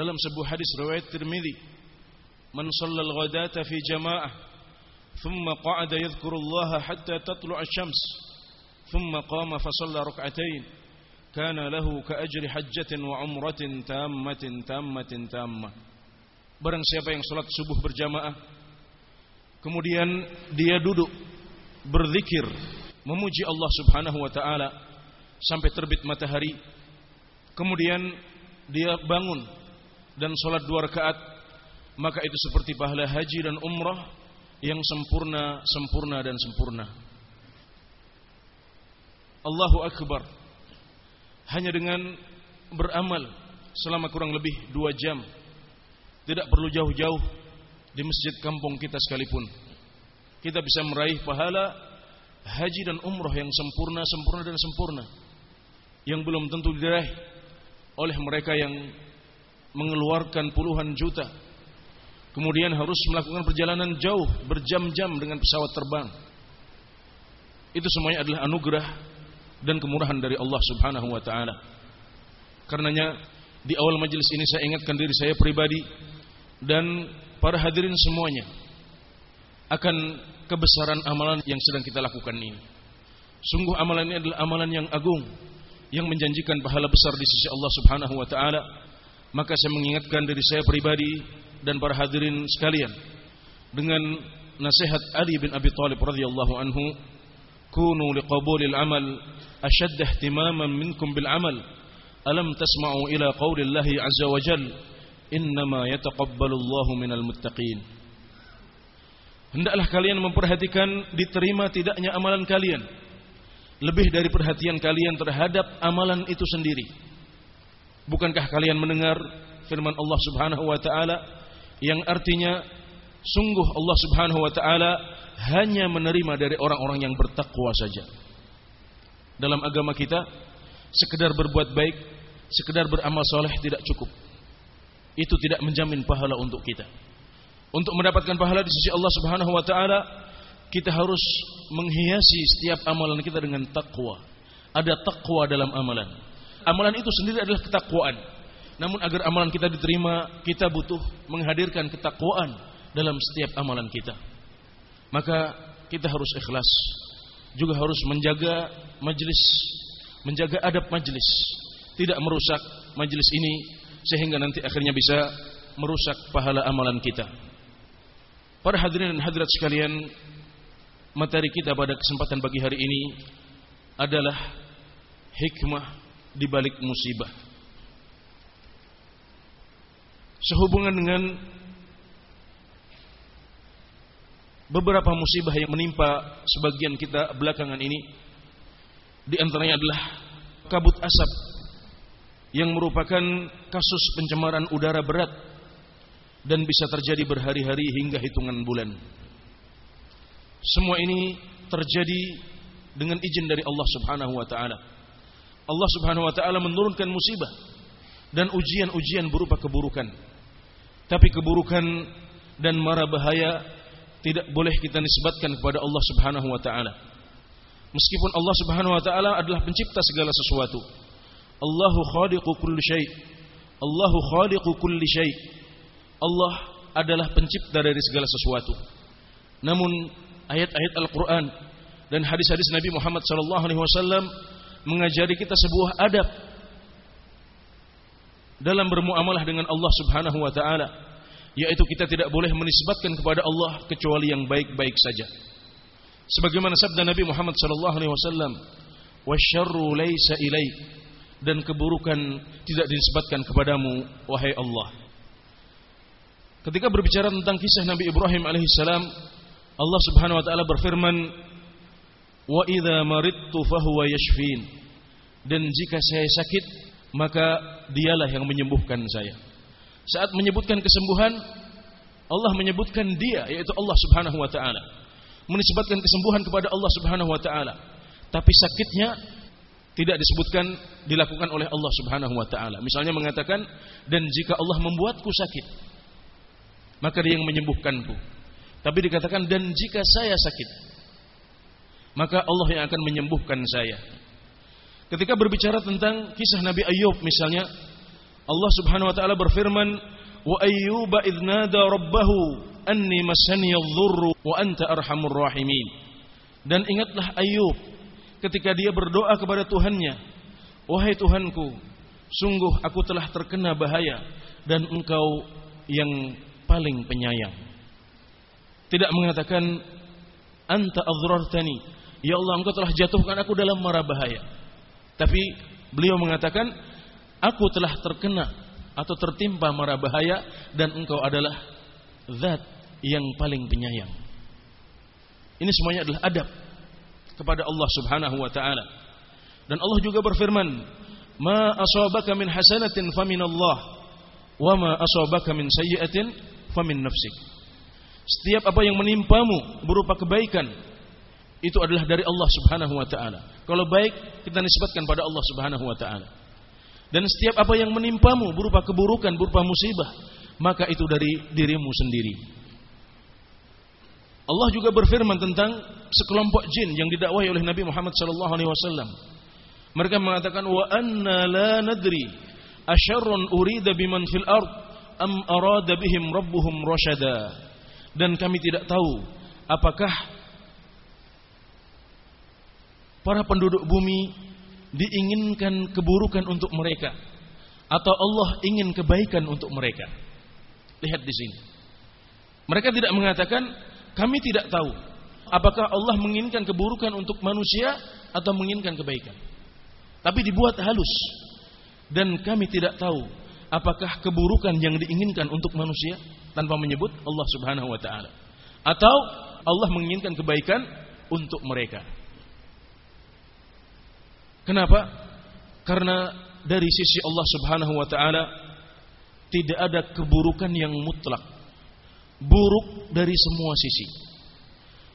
dalam sebuah hadis riwayat Tirmizi man shallal ghadata fi jamaah thumma qa'ada yadhkuru Allah hatta tatlu'a asy-syams thumma qama fa shalla rak'atain kana lahu ka ajri hajjatin wa umratin tammatin tammatin barang siapa yang salat subuh berjamaah kemudian dia duduk berzikir memuji Allah Subhanahu wa taala sampai terbit matahari kemudian dia bangun dan sholat dua rakaat maka itu seperti pahala haji dan umrah yang sempurna, sempurna dan sempurna. Allahu Akbar. Hanya dengan beramal selama kurang lebih dua jam. Tidak perlu jauh-jauh di masjid kampung kita sekalipun. Kita bisa meraih pahala haji dan umrah yang sempurna, sempurna dan sempurna. Yang belum tentu diraih oleh mereka yang mengeluarkan puluhan juta. Kemudian harus melakukan perjalanan jauh berjam-jam dengan pesawat terbang. Itu semuanya adalah anugerah dan kemurahan dari Allah Subhanahu wa taala. Karenanya di awal majelis ini saya ingatkan diri saya pribadi dan para hadirin semuanya akan kebesaran amalan yang sedang kita lakukan ini. Sungguh amalan ini adalah amalan yang agung yang menjanjikan pahala besar di sisi Allah Subhanahu wa taala maka saya mengingatkan diri saya pribadi dan para hadirin sekalian dengan nasihat Ali bin Abi Thalib radhiyallahu anhu kunu liqabulil amal ashadd ihtimaman minkum bil amal. Alam tasma'u ila qawli Allah azza wa jal? Innama yataqabbalu Allahu minal muttaqin. Hendaklah kalian memperhatikan diterima tidaknya amalan kalian. Lebih dari perhatian kalian terhadap amalan itu sendiri Bukankah kalian mendengar firman Allah Subhanahu wa taala yang artinya sungguh Allah Subhanahu wa taala hanya menerima dari orang-orang yang bertakwa saja. Dalam agama kita, sekedar berbuat baik, sekedar beramal soleh tidak cukup. Itu tidak menjamin pahala untuk kita. Untuk mendapatkan pahala di sisi Allah Subhanahu wa taala, kita harus menghiasi setiap amalan kita dengan takwa. Ada takwa dalam amalan. Amalan itu sendiri adalah ketakwaan. Namun agar amalan kita diterima, kita butuh menghadirkan ketakwaan dalam setiap amalan kita. Maka kita harus ikhlas. Juga harus menjaga majelis, menjaga adab majelis, tidak merusak majelis ini sehingga nanti akhirnya bisa merusak pahala amalan kita. Para hadirin dan hadirat sekalian, materi kita pada kesempatan pagi hari ini adalah hikmah di balik musibah. Sehubungan dengan beberapa musibah yang menimpa sebagian kita belakangan ini, di antaranya adalah kabut asap yang merupakan kasus pencemaran udara berat dan bisa terjadi berhari-hari hingga hitungan bulan. Semua ini terjadi dengan izin dari Allah Subhanahu wa taala. Allah Subhanahu wa taala menurunkan musibah dan ujian-ujian berupa keburukan. Tapi keburukan dan mara bahaya tidak boleh kita nisbatkan kepada Allah Subhanahu wa taala. Meskipun Allah Subhanahu wa taala adalah pencipta segala sesuatu. Allahu khaliqu kulli syai. Allahu khaliqu kulli syai. Allah adalah pencipta dari segala sesuatu. Namun ayat-ayat Al-Qur'an dan hadis-hadis Nabi Muhammad sallallahu alaihi wasallam mengajari kita sebuah adab dalam bermuamalah dengan Allah Subhanahu wa taala yaitu kita tidak boleh menisbatkan kepada Allah kecuali yang baik-baik saja. Sebagaimana sabda Nabi Muhammad sallallahu alaihi wasallam wasyarru laisa ilaik dan keburukan tidak dinisbatkan kepadamu wahai Allah. Ketika berbicara tentang kisah Nabi Ibrahim alaihissalam Allah Subhanahu wa taala berfirman wa idza maridtu fahuwa yashfin. Dan jika saya sakit maka dialah yang menyembuhkan saya. Saat menyebutkan kesembuhan Allah menyebutkan dia yaitu Allah Subhanahu wa taala. Menisbatkan kesembuhan kepada Allah Subhanahu wa taala. Tapi sakitnya tidak disebutkan dilakukan oleh Allah Subhanahu wa taala. Misalnya mengatakan dan jika Allah membuatku sakit maka dia yang menyembuhkanku. Tapi dikatakan dan jika saya sakit maka Allah yang akan menyembuhkan saya. Ketika berbicara tentang kisah Nabi Ayub misalnya, Allah Subhanahu wa taala berfirman, "Wa ayyuba idz nada rabbahu anni massani adh-dhurru wa anta arhamur rahimin." Dan ingatlah Ayub ketika dia berdoa kepada Tuhannya, "Wahai Tuhanku, sungguh aku telah terkena bahaya dan Engkau yang paling penyayang." Tidak mengatakan anta adzrartani, ya Allah Engkau telah jatuhkan aku dalam mara bahaya. Tapi beliau mengatakan, aku telah terkena atau tertimpa mara bahaya dan Engkau adalah zat yang paling penyayang. Ini semuanya adalah adab kepada Allah Subhanahu wa taala. Dan Allah juga berfirman, "Ma asabaka min hasanatin famin Allah, wa ma asabaka min sayyi'atin famin nafsik." Setiap apa yang menimpamu berupa kebaikan itu adalah dari Allah Subhanahu wa taala. Kalau baik kita nisbatkan pada Allah Subhanahu wa taala. Dan setiap apa yang menimpamu berupa keburukan, berupa musibah, maka itu dari dirimu sendiri. Allah juga berfirman tentang sekelompok jin yang didakwahi oleh Nabi Muhammad sallallahu alaihi wasallam. Mereka mengatakan wa anna la nadri asyarrun urida biman fil ard am arada bihim rabbuhum rasyada. Dan kami tidak tahu apakah para penduduk bumi diinginkan keburukan untuk mereka atau Allah ingin kebaikan untuk mereka. Lihat di sini. Mereka tidak mengatakan kami tidak tahu apakah Allah menginginkan keburukan untuk manusia atau menginginkan kebaikan. Tapi dibuat halus. Dan kami tidak tahu apakah keburukan yang diinginkan untuk manusia tanpa menyebut Allah Subhanahu wa taala atau Allah menginginkan kebaikan untuk mereka. Kenapa? Karena dari sisi Allah Subhanahu wa taala tidak ada keburukan yang mutlak. Buruk dari semua sisi.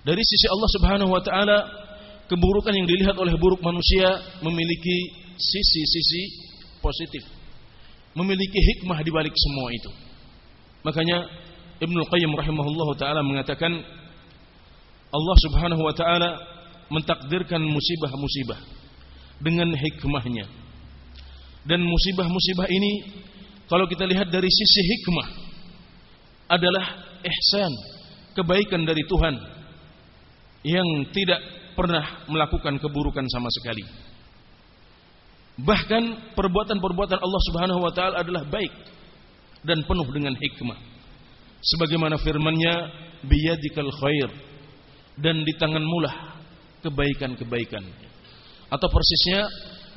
Dari sisi Allah Subhanahu wa taala, keburukan yang dilihat oleh buruk manusia memiliki sisi-sisi positif. Memiliki hikmah di balik semua itu. Makanya Ibnu Qayyim rahimahullahu taala mengatakan Allah Subhanahu wa taala mentakdirkan musibah-musibah dengan hikmahnya. Dan musibah-musibah ini kalau kita lihat dari sisi hikmah adalah ihsan, kebaikan dari Tuhan yang tidak pernah melakukan keburukan sama sekali. Bahkan perbuatan-perbuatan Allah Subhanahu wa taala adalah baik dan penuh dengan hikmah. Sebagaimana firman-Nya, biyadikal khair dan di tanganmu lah kebaikan-kebaikan. Atau persisnya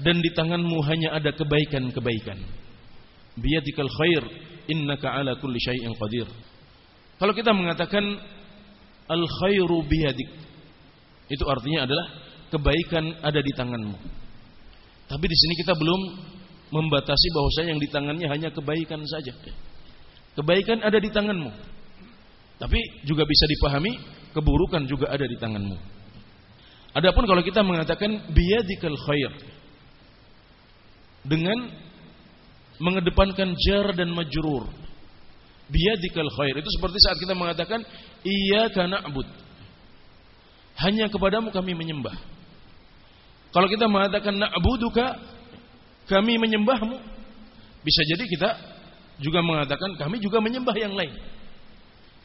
dan di tanganmu hanya ada kebaikan-kebaikan. Biyadikal khair innaka ala kulli syai'in qadir. Kalau kita mengatakan al khairu biyadik itu artinya adalah kebaikan ada di tanganmu. Tapi di sini kita belum membatasi bahwasanya yang di tangannya hanya kebaikan saja. Kebaikan ada di tanganmu. Tapi juga bisa dipahami keburukan juga ada di tanganmu. Adapun kalau kita mengatakan biyadikal khair dengan mengedepankan jar dan majrur. Biyadikal khair itu seperti saat kita mengatakan iyyaka na'bud. Hanya kepadamu kami menyembah. Kalau kita mengatakan na'buduka kami menyembahmu, bisa jadi kita juga mengatakan kami juga menyembah yang lain.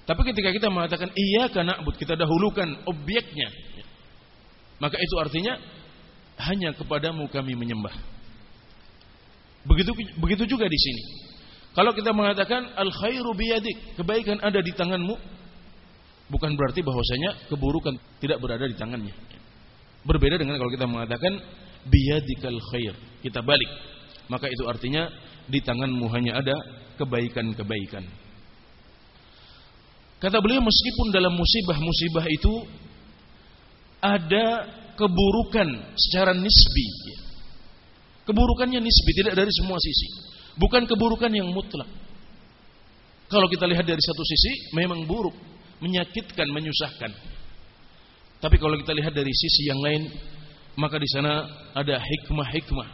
Tapi ketika kita mengatakan iya karena kita dahulukan objeknya, maka itu artinya hanya kepadamu kami menyembah. Begitu begitu juga di sini. Kalau kita mengatakan al khairu biyadik, kebaikan ada di tanganmu, bukan berarti bahwasanya keburukan tidak berada di tangannya. Berbeda dengan kalau kita mengatakan biyadikal khair. Kita balik. Maka itu artinya di tanganmu hanya ada kebaikan-kebaikan. Kata beliau meskipun dalam musibah-musibah itu ada keburukan secara nisbi. Keburukannya nisbi, tidak dari semua sisi. Bukan keburukan yang mutlak. Kalau kita lihat dari satu sisi, memang buruk, menyakitkan, menyusahkan. Tapi kalau kita lihat dari sisi yang lain, maka di sana ada hikmah-hikmah,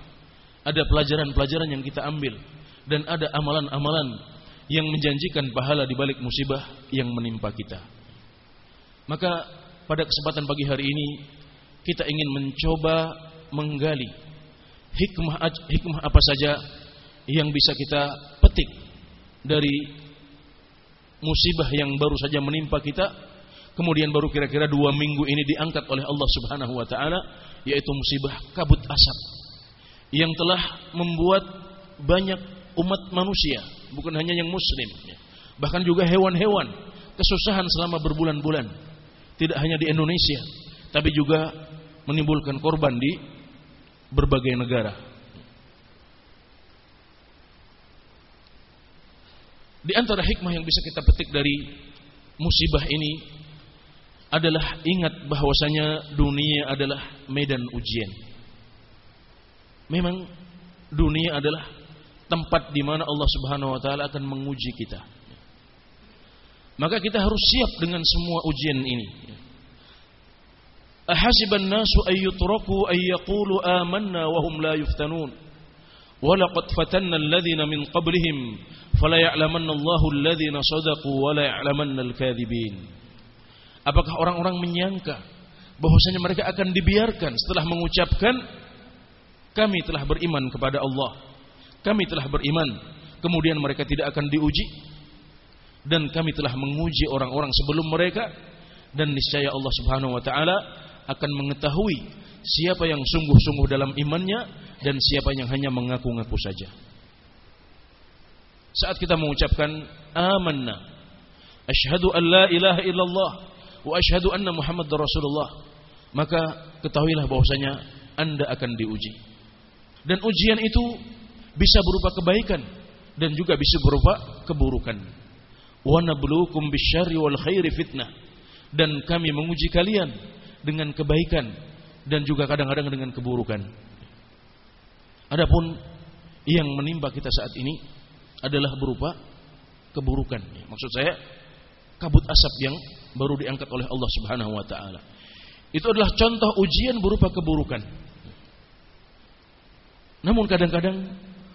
ada pelajaran-pelajaran yang kita ambil, dan ada amalan-amalan yang menjanjikan pahala di balik musibah yang menimpa kita. Maka pada kesempatan pagi hari ini kita ingin mencoba menggali hikmah hikmah apa saja yang bisa kita petik dari musibah yang baru saja menimpa kita kemudian baru kira-kira dua minggu ini diangkat oleh Allah Subhanahu Wa Taala yaitu musibah kabut asap yang telah membuat banyak umat manusia bukan hanya yang muslim bahkan juga hewan-hewan kesusahan selama berbulan-bulan tidak hanya di Indonesia tapi juga menimbulkan korban di berbagai negara Di antara hikmah yang bisa kita petik dari musibah ini adalah ingat bahwasanya dunia adalah medan ujian. Memang dunia adalah tempat di mana Allah Subhanahu wa taala akan menguji kita. Maka kita harus siap dengan semua ujian ini. Ahasiban nasu ayyutraku ayyaqulu amanna wa hum la yuftanun. Walaqad fatanna alladhina min qablihim fala ya'lamanna Allahu alladhina sadaqu wa la ya'lamanna al-kadhibin. Apakah orang-orang menyangka bahwasanya mereka akan dibiarkan setelah mengucapkan kami telah beriman kepada Allah. Kami telah beriman. Kemudian mereka tidak akan diuji dan kami telah menguji orang-orang sebelum mereka dan niscaya Allah Subhanahu wa taala akan mengetahui siapa yang sungguh-sungguh dalam imannya dan siapa yang hanya mengaku-ngaku saja. Saat kita mengucapkan amanna, asyhadu an la ilaha illallah wa asyhadu anna muhammadar rasulullah, maka ketahuilah bahwasanya Anda akan diuji. Dan ujian itu bisa berupa kebaikan dan juga bisa berupa keburukan. Wa nabluukum bisyarri wal khairi fitnah. Dan kami menguji kalian dengan kebaikan dan juga kadang-kadang dengan keburukan. Adapun yang menimpa kita saat ini adalah berupa keburukan. Maksud saya kabut asap yang baru diangkat oleh Allah Subhanahu wa taala. Itu adalah contoh ujian berupa keburukan. Namun kadang-kadang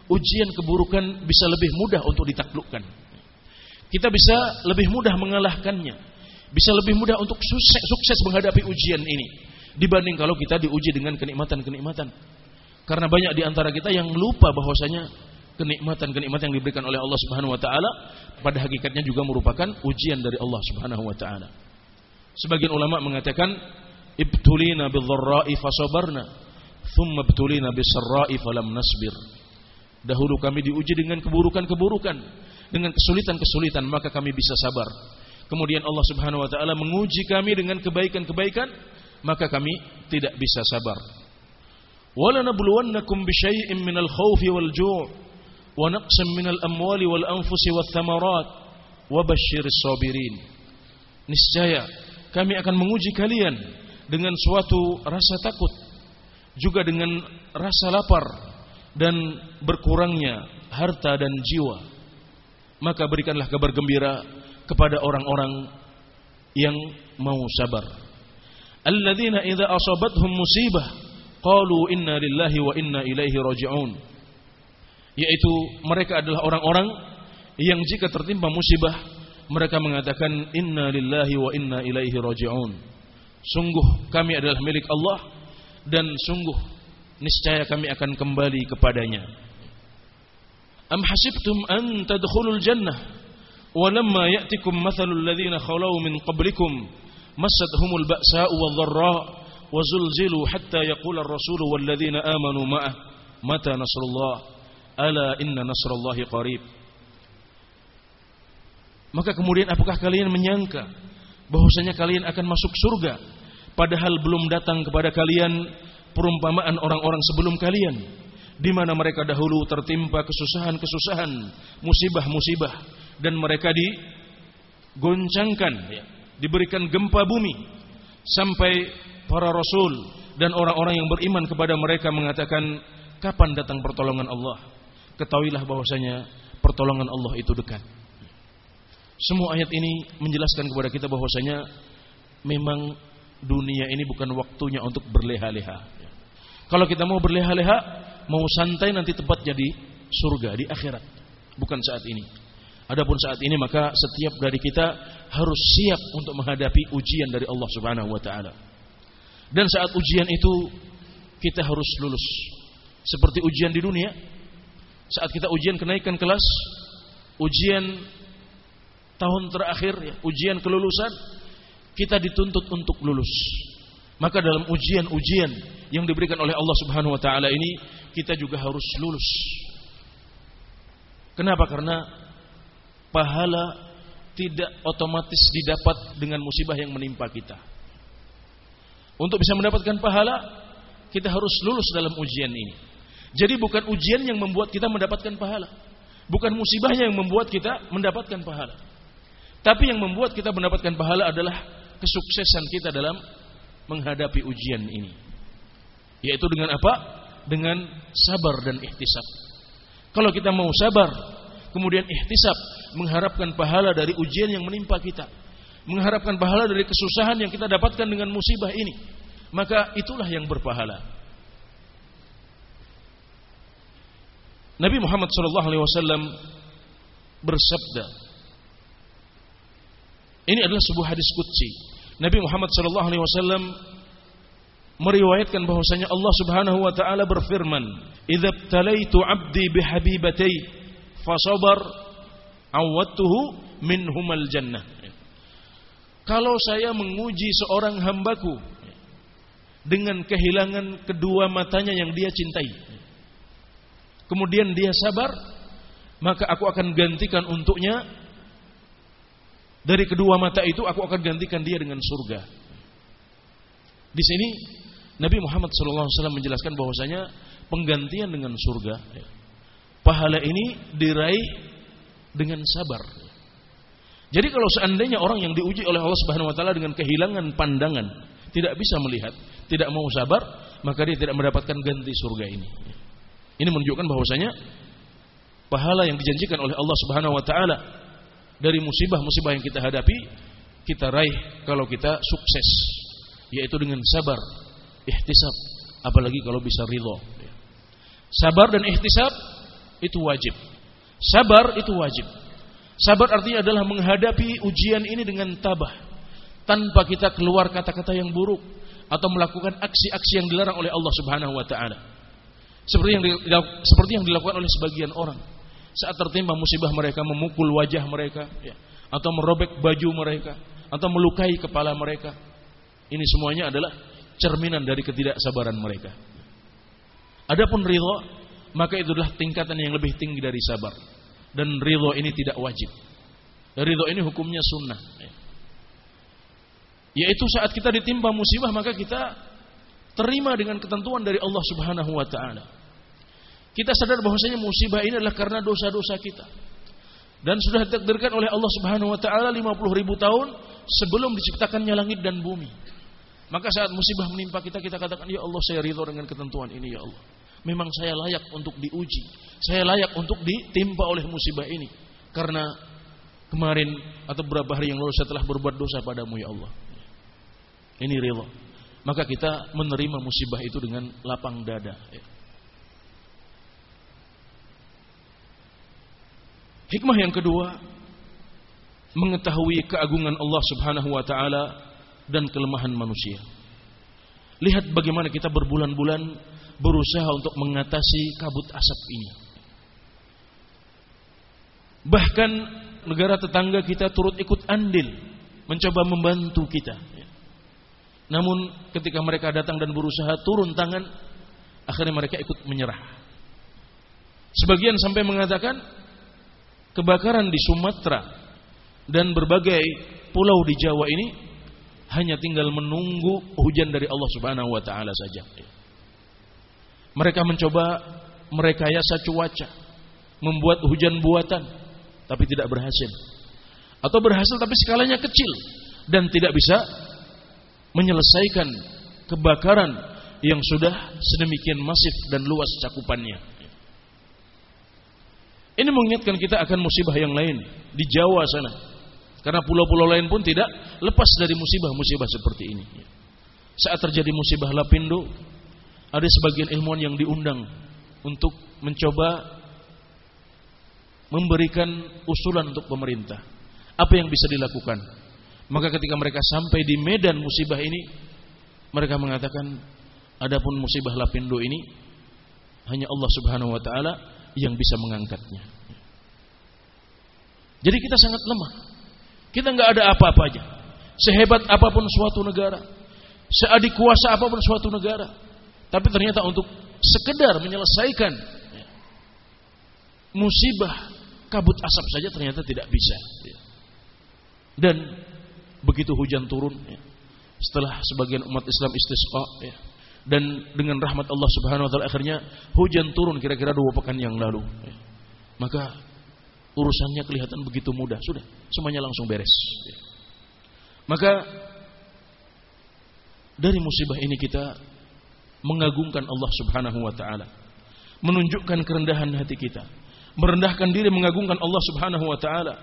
ujian keburukan bisa lebih mudah untuk ditaklukkan. Kita bisa lebih mudah mengalahkannya. Bisa lebih mudah untuk sukses, sukses menghadapi ujian ini dibanding kalau kita diuji dengan kenikmatan-kenikmatan. Karena banyak di antara kita yang lupa bahwasanya kenikmatan-kenikmatan yang diberikan oleh Allah Subhanahu wa taala pada hakikatnya juga merupakan ujian dari Allah Subhanahu wa taala. Sebagian ulama mengatakan ibtulina bidzarra'i fasabarna thumma ibtulina bisarra'i falam nasbir. Dahulu kami diuji dengan keburukan-keburukan, dengan kesulitan-kesulitan, maka kami bisa sabar Kemudian Allah Subhanahu wa taala menguji kami dengan kebaikan-kebaikan, maka kami tidak bisa sabar. ولنبلونكم بشيء من الخوف والجوع ونقص من الأموال والأنفس والثمرات وبشر الصابرين niscaya kami akan menguji kalian dengan suatu rasa takut juga dengan rasa lapar dan berkurangnya harta dan jiwa maka berikanlah kabar gembira kepada orang-orang yang mau sabar. Alladzina idza asabathum musibah qalu inna lillahi wa inna ilaihi raji'un. Yaitu mereka adalah orang-orang yang jika tertimpa musibah mereka mengatakan inna lillahi wa inna ilaihi raji'un. Sungguh kami adalah milik Allah dan sungguh niscaya kami akan kembali kepadanya. Am hasibtum an tadkhulul jannah walamma ya'tikum mathalul ladzina khalau min qablikum massathumul ba'sa'u wadh-dharra' وزلزلوا حتى يقول الرسول والذين آمنوا معه متى نصر الله ألا إن نصر الله قريب Maka kemudian apakah kalian menyangka bahwasanya kalian akan masuk surga padahal belum datang kepada kalian perumpamaan orang-orang sebelum kalian Di mana mereka dahulu tertimpa kesusahan-kesusahan, musibah-musibah dan mereka digoncangkan ya, diberikan gempa bumi sampai para rasul dan orang-orang yang beriman kepada mereka mengatakan kapan datang pertolongan Allah? Ketahuilah bahwasanya pertolongan Allah itu dekat. Semua ayat ini menjelaskan kepada kita bahwasanya memang dunia ini bukan waktunya untuk berleha-leha kalau kita mau berleha-leha mau santai nanti tempat jadi surga di akhirat bukan saat ini adapun saat ini maka setiap dari kita harus siap untuk menghadapi ujian dari Allah Subhanahu wa taala dan saat ujian itu kita harus lulus. Seperti ujian di dunia, Saat kita ujian kenaikan kelas, ujian tahun terakhir, ya, ujian kelulusan, kita dituntut untuk lulus. Maka dalam ujian-ujian yang diberikan oleh Allah Subhanahu wa taala ini, kita juga harus lulus. Kenapa? Karena pahala tidak otomatis didapat dengan musibah yang menimpa kita. Untuk bisa mendapatkan pahala, kita harus lulus dalam ujian ini. Jadi bukan ujian yang membuat kita mendapatkan pahala. Bukan musibahnya yang membuat kita mendapatkan pahala. Tapi yang membuat kita mendapatkan pahala adalah kesuksesan kita dalam menghadapi ujian ini. Yaitu dengan apa? Dengan sabar dan ihtisab. Kalau kita mau sabar, kemudian ihtisab, mengharapkan pahala dari ujian yang menimpa kita, mengharapkan pahala dari kesusahan yang kita dapatkan dengan musibah ini, maka itulah yang berpahala. Nabi Muhammad SAW bersabda, ini adalah sebuah hadis qudsi. Nabi Muhammad SAW meriwayatkan bahwasanya Allah Subhanahu wa taala berfirman, "Idza talaitu 'abdi bihabibatai fasabar awattuhu minhumal jannah. Kalau saya menguji seorang hambaku dengan kehilangan kedua matanya yang dia cintai, kemudian dia sabar, maka aku akan gantikan untuknya dari kedua mata itu aku akan gantikan dia dengan surga. Di sini Nabi Muhammad SAW menjelaskan bahwasanya penggantian dengan surga, pahala ini diraih dengan sabar. Jadi kalau seandainya orang yang diuji oleh Allah Subhanahu wa taala dengan kehilangan pandangan, tidak bisa melihat, tidak mau sabar, maka dia tidak mendapatkan ganti surga ini. Ini menunjukkan bahwasanya pahala yang dijanjikan oleh Allah Subhanahu wa taala dari musibah-musibah yang kita hadapi, kita raih kalau kita sukses, yaitu dengan sabar, ihtisab, apalagi kalau bisa ridho. Sabar dan ihtisab itu wajib. Sabar itu wajib. Sabar artinya adalah menghadapi ujian ini dengan tabah. Tanpa kita keluar kata-kata yang buruk. Atau melakukan aksi-aksi yang dilarang oleh Allah subhanahu wa ta'ala. Seperti yang, dilakukan oleh sebagian orang. Saat tertimpa musibah mereka memukul wajah mereka. Ya, atau merobek baju mereka. Atau melukai kepala mereka. Ini semuanya adalah cerminan dari ketidaksabaran mereka. Adapun ridho, maka itu adalah tingkatan yang lebih tinggi dari sabar dan ridho ini tidak wajib. Ridho ini hukumnya sunnah. Yaitu saat kita ditimpa musibah maka kita terima dengan ketentuan dari Allah Subhanahu wa taala. Kita sadar bahwasanya musibah ini adalah karena dosa-dosa kita. Dan sudah ditakdirkan oleh Allah Subhanahu wa taala 50 ribu tahun sebelum diciptakannya langit dan bumi. Maka saat musibah menimpa kita kita katakan ya Allah saya ridho dengan ketentuan ini ya Allah memang saya layak untuk diuji. Saya layak untuk ditimpa oleh musibah ini. Karena kemarin atau beberapa hari yang lalu saya telah berbuat dosa padamu ya Allah. Ini rela. Maka kita menerima musibah itu dengan lapang dada. Hikmah yang kedua, mengetahui keagungan Allah Subhanahu wa taala dan kelemahan manusia. Lihat bagaimana kita berbulan-bulan berusaha untuk mengatasi kabut asap ini. Bahkan negara tetangga kita turut ikut andil mencoba membantu kita. Namun ketika mereka datang dan berusaha turun tangan, akhirnya mereka ikut menyerah. Sebagian sampai mengatakan kebakaran di Sumatera dan berbagai pulau di Jawa ini hanya tinggal menunggu hujan dari Allah Subhanahu wa taala saja. Mereka mencoba merekayasa cuaca, membuat hujan buatan, tapi tidak berhasil. Atau berhasil tapi skalanya kecil dan tidak bisa menyelesaikan kebakaran yang sudah sedemikian masif dan luas cakupannya. Ini mengingatkan kita akan musibah yang lain di Jawa sana. Karena pulau-pulau lain pun tidak lepas dari musibah-musibah seperti ini. Saat terjadi musibah Lapindo, ada sebagian ilmuwan yang diundang untuk mencoba memberikan usulan untuk pemerintah. Apa yang bisa dilakukan? Maka ketika mereka sampai di medan musibah ini, mereka mengatakan, adapun musibah Lapindo ini hanya Allah Subhanahu wa taala yang bisa mengangkatnya. Jadi kita sangat lemah. Kita nggak ada apa-apanya. Sehebat apa pun suatu negara, seadik kuasa apa pun suatu negara, tapi ternyata untuk sekedar menyelesaikan musibah kabut asap saja ternyata tidak bisa. Dan begitu hujan turun, setelah sebagian umat Islam istisqa, dan dengan rahmat Allah Subhanahu Wa Taala akhirnya hujan turun kira-kira dua pekan yang lalu, maka urusannya kelihatan begitu mudah, sudah semuanya langsung beres. Maka dari musibah ini kita mengagungkan Allah Subhanahu wa taala, menunjukkan kerendahan hati kita, merendahkan diri mengagungkan Allah Subhanahu wa taala.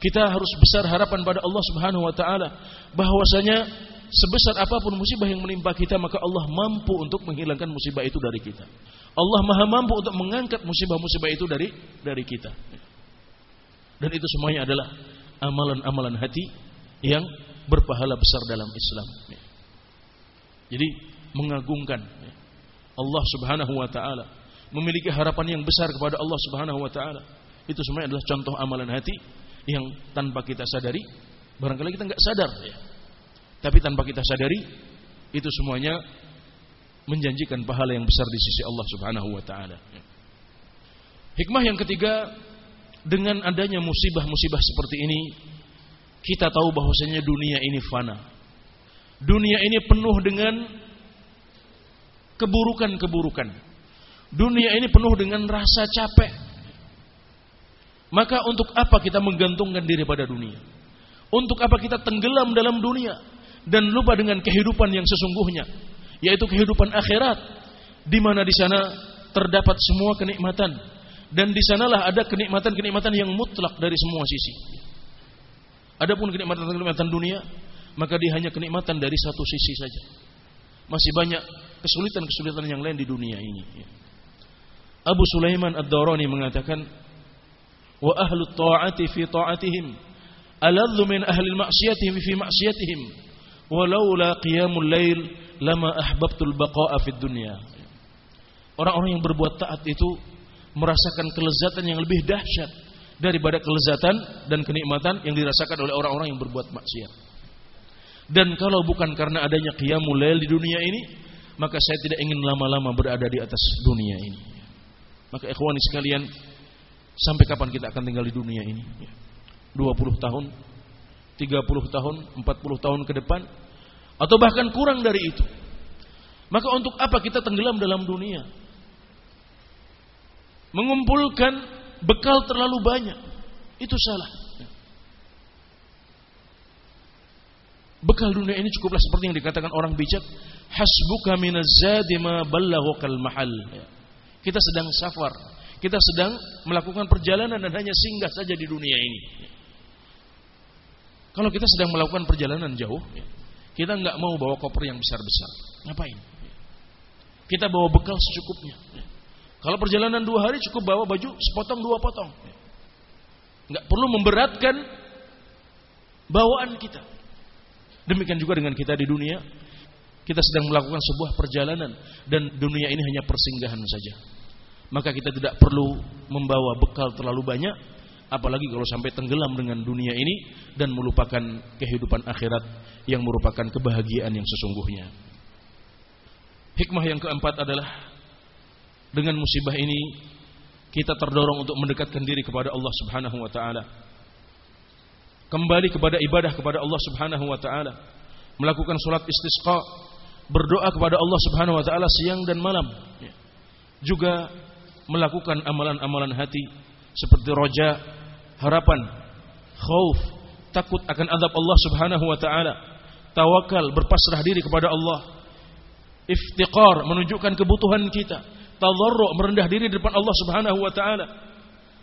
Kita harus besar harapan pada Allah Subhanahu wa taala bahwasanya sebesar apa pun musibah yang menimpa kita maka Allah mampu untuk menghilangkan musibah itu dari kita. Allah Maha mampu untuk mengangkat musibah-musibah itu dari dari kita. Dan itu semuanya adalah amalan-amalan hati yang berpahala besar dalam Islam. Jadi mengagungkan Allah Subhanahu wa taala, memiliki harapan yang besar kepada Allah Subhanahu wa taala. Itu semuanya adalah contoh amalan hati yang tanpa kita sadari, barangkali kita nggak sadar ya. Tapi tanpa kita sadari, itu semuanya menjanjikan pahala yang besar di sisi Allah Subhanahu wa taala. Hikmah yang ketiga dengan adanya musibah-musibah seperti ini kita tahu bahwasanya dunia ini fana. Dunia ini penuh dengan keburukan-keburukan. Dunia ini penuh dengan rasa capek. Maka untuk apa kita menggantungkan diri pada dunia? Untuk apa kita tenggelam dalam dunia dan lupa dengan kehidupan yang sesungguhnya, yaitu kehidupan akhirat, di mana di sana terdapat semua kenikmatan, dan di sanalah ada kenikmatan-kenikmatan yang mutlak dari semua sisi. Adapun kenikmatan-kenikmatan dunia, maka dia hanya kenikmatan dari satu sisi saja. Masih banyak kesulitan-kesulitan yang lain di dunia ini. Abu Sulaiman Ad-Darani mengatakan, "Wa ahlu ta'ati fi ta'atihim aladzu min ahli maksiatihim fi maksiatihim, walaula qiyamul lail lama ahbabtul baqa'a fid dunya." Orang-orang yang berbuat taat itu merasakan kelezatan yang lebih dahsyat daripada kelezatan dan kenikmatan yang dirasakan oleh orang-orang yang berbuat maksiat. Dan kalau bukan karena adanya qiyamul lail di dunia ini, maka saya tidak ingin lama-lama berada di atas dunia ini. Maka ikhwani sekalian, sampai kapan kita akan tinggal di dunia ini? 20 tahun, 30 tahun, 40 tahun ke depan, atau bahkan kurang dari itu. Maka untuk apa kita tenggelam dalam dunia? Mengumpulkan bekal terlalu banyak. Itu salah. Bekal dunia ini cukuplah seperti yang dikatakan orang bijak, hasbuka minazadi ma ballaghukal mahal. Kita sedang safar, kita sedang melakukan perjalanan dan hanya singgah saja di dunia ini. Kalau kita sedang melakukan perjalanan jauh, kita nggak mau bawa koper yang besar-besar. Ngapain? Kita bawa bekal secukupnya. Kalau perjalanan dua hari cukup bawa baju sepotong dua potong. Nggak perlu memberatkan bawaan kita. Demikian juga dengan kita di dunia. Kita sedang melakukan sebuah perjalanan dan dunia ini hanya persinggahan saja. Maka kita tidak perlu membawa bekal terlalu banyak apalagi kalau sampai tenggelam dengan dunia ini dan melupakan kehidupan akhirat yang merupakan kebahagiaan yang sesungguhnya. Hikmah yang keempat adalah dengan musibah ini kita terdorong untuk mendekatkan diri kepada Allah Subhanahu wa taala. Kembali kepada ibadah kepada Allah Subhanahu wa taala. Melakukan salat istisqa, berdoa kepada Allah Subhanahu wa taala siang dan malam. Juga melakukan amalan-amalan hati seperti roja, harapan, khauf, takut akan azab Allah Subhanahu wa taala, tawakal, berpasrah diri kepada Allah, iftiqar, menunjukkan kebutuhan kita, tadarru merendah diri di depan Allah Subhanahu wa taala.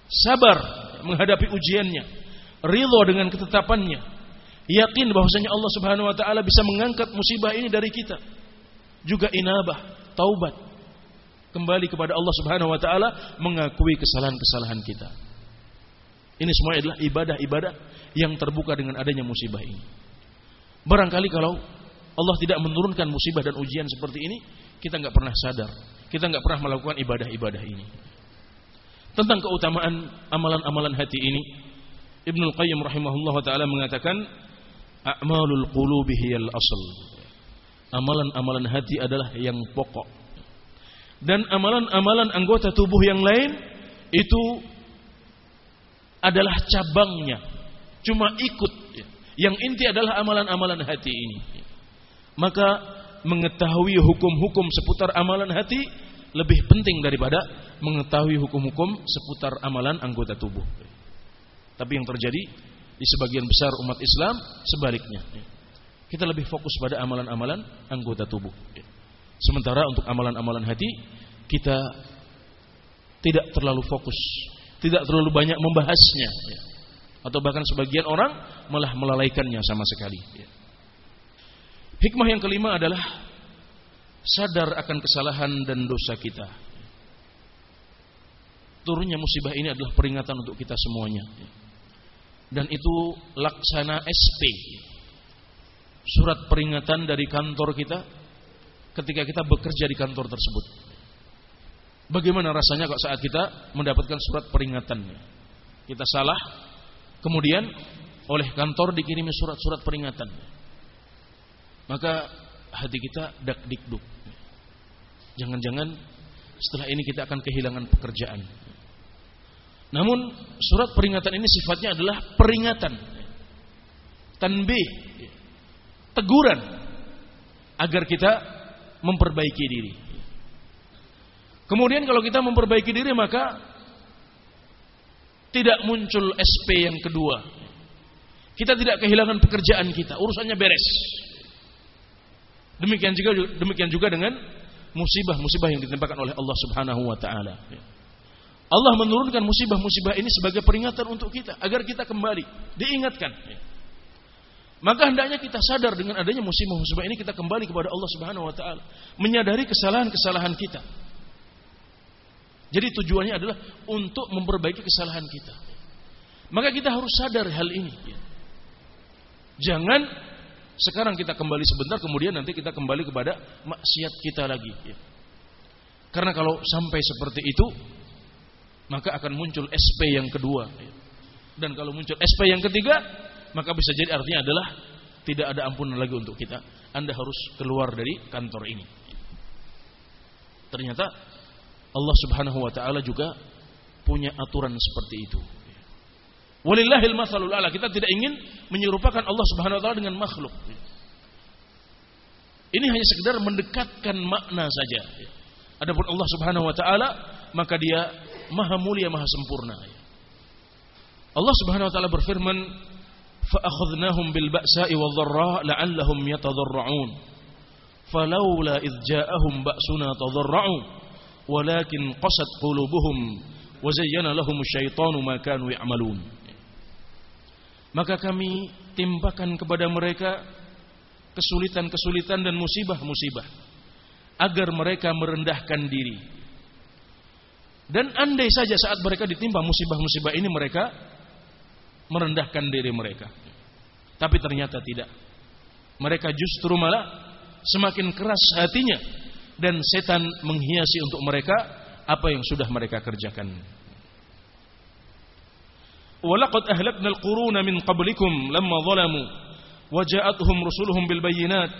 Sabar menghadapi ujiannya, ridho dengan ketetapannya. Yakin bahwasanya Allah Subhanahu wa taala bisa mengangkat musibah ini dari kita. Juga inabah, taubat. Kembali kepada Allah Subhanahu wa taala mengakui kesalahan-kesalahan kita. Ini semua adalah ibadah-ibadah yang terbuka dengan adanya musibah ini. Barangkali kalau Allah tidak menurunkan musibah dan ujian seperti ini, kita nggak pernah sadar kita nggak pernah melakukan ibadah-ibadah ini. tentang keutamaan amalan-amalan hati ini Ibnu Qayyim rahimahullah taala mengatakan a'malul qulubi hiyal asl. Amalan-amalan hati adalah yang pokok. Dan amalan-amalan anggota tubuh yang lain itu adalah cabangnya. Cuma ikut. Yang inti adalah amalan-amalan hati ini. Maka mengetahui hukum-hukum seputar amalan hati lebih penting daripada mengetahui hukum-hukum seputar amalan anggota tubuh. Tapi yang terjadi di sebagian besar umat Islam sebaliknya. Kita lebih fokus pada amalan-amalan anggota tubuh. Sementara untuk amalan-amalan hati kita tidak terlalu fokus, tidak terlalu banyak membahasnya. Atau bahkan sebagian orang malah melalaikannya sama sekali. Hikmah yang kelima adalah sadar akan kesalahan dan dosa kita. Turunnya musibah ini adalah peringatan untuk kita semuanya. Dan itu laksana SP. Surat peringatan dari kantor kita ketika kita bekerja di kantor tersebut. Bagaimana rasanya kok saat kita mendapatkan surat peringatan? Kita salah, kemudian oleh kantor dikirimi surat-surat peringatan maka hati kita dak dikduk. Jangan-jangan setelah ini kita akan kehilangan pekerjaan. Namun surat peringatan ini sifatnya adalah peringatan. Tanbih. Teguran. Agar kita memperbaiki diri. Kemudian kalau kita memperbaiki diri maka tidak muncul SP yang kedua. Kita tidak kehilangan pekerjaan kita, urusannya beres. Demikian juga demikian juga dengan musibah-musibah yang ditimpakan oleh Allah Subhanahu wa taala. Allah menurunkan musibah-musibah ini sebagai peringatan untuk kita agar kita kembali diingatkan. Maka hendaknya kita sadar dengan adanya musibah-musibah ini kita kembali kepada Allah Subhanahu wa taala, menyadari kesalahan-kesalahan kita. Jadi tujuannya adalah untuk memperbaiki kesalahan kita. Maka kita harus sadar hal ini. Jangan sekarang kita kembali sebentar, kemudian nanti kita kembali kepada maksiat kita lagi. Ya. Karena kalau sampai seperti itu, maka akan muncul SP yang kedua. Ya. Dan kalau muncul SP yang ketiga, maka bisa jadi artinya adalah tidak ada ampunan lagi untuk kita. Anda harus keluar dari kantor ini. Ternyata Allah Subhanahu wa taala juga punya aturan seperti itu. Walillahil masalul ala. Kita tidak ingin menyerupakan Allah Subhanahu wa taala dengan makhluk. Ini hanya sekedar mendekatkan makna saja. Adapun Allah Subhanahu wa taala maka dia maha mulia, maha sempurna. Allah Subhanahu wa taala berfirman, "Fa akhadnahum bil ba'sa'i wal dharra la'allahum yatadarra'un." Falaula idh ja'ahum ba'suna tadarra'u walakin qasat qulubuhum wa zayyana lahum asyaitanu ma kanu ya'malun maka kami timpakan kepada mereka kesulitan-kesulitan dan musibah-musibah agar mereka merendahkan diri. Dan andai saja saat mereka ditimpa musibah-musibah ini mereka merendahkan diri mereka. Tapi ternyata tidak. Mereka justru malah semakin keras hatinya dan setan menghiasi untuk mereka apa yang sudah mereka kerjakan. ولقد أهلكنا القرون من قبلكم لما ظلموا وجاءتهم رسلهم بالبينات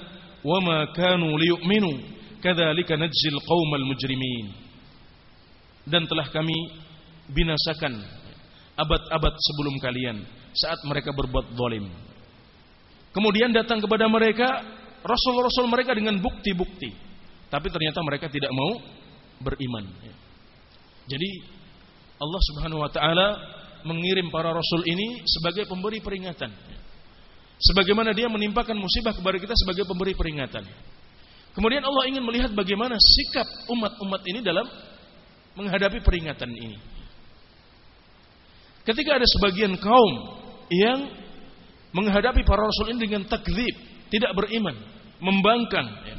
وما كانوا ليؤمنوا كذلك نجزي القوم المجرمين dan telah kami binasakan abad-abad sebelum kalian saat mereka berbuat zalim. Kemudian datang kepada mereka rasul-rasul mereka dengan bukti-bukti. Tapi ternyata mereka tidak mau beriman. Jadi Allah Subhanahu wa taala mengirim para rasul ini sebagai pemberi peringatan. Sebagaimana dia menimpakan musibah kepada kita sebagai pemberi peringatan. Kemudian Allah ingin melihat bagaimana sikap umat-umat ini dalam menghadapi peringatan ini. Ketika ada sebagian kaum yang menghadapi para rasul ini dengan takzib, tidak beriman, membangkang, ya,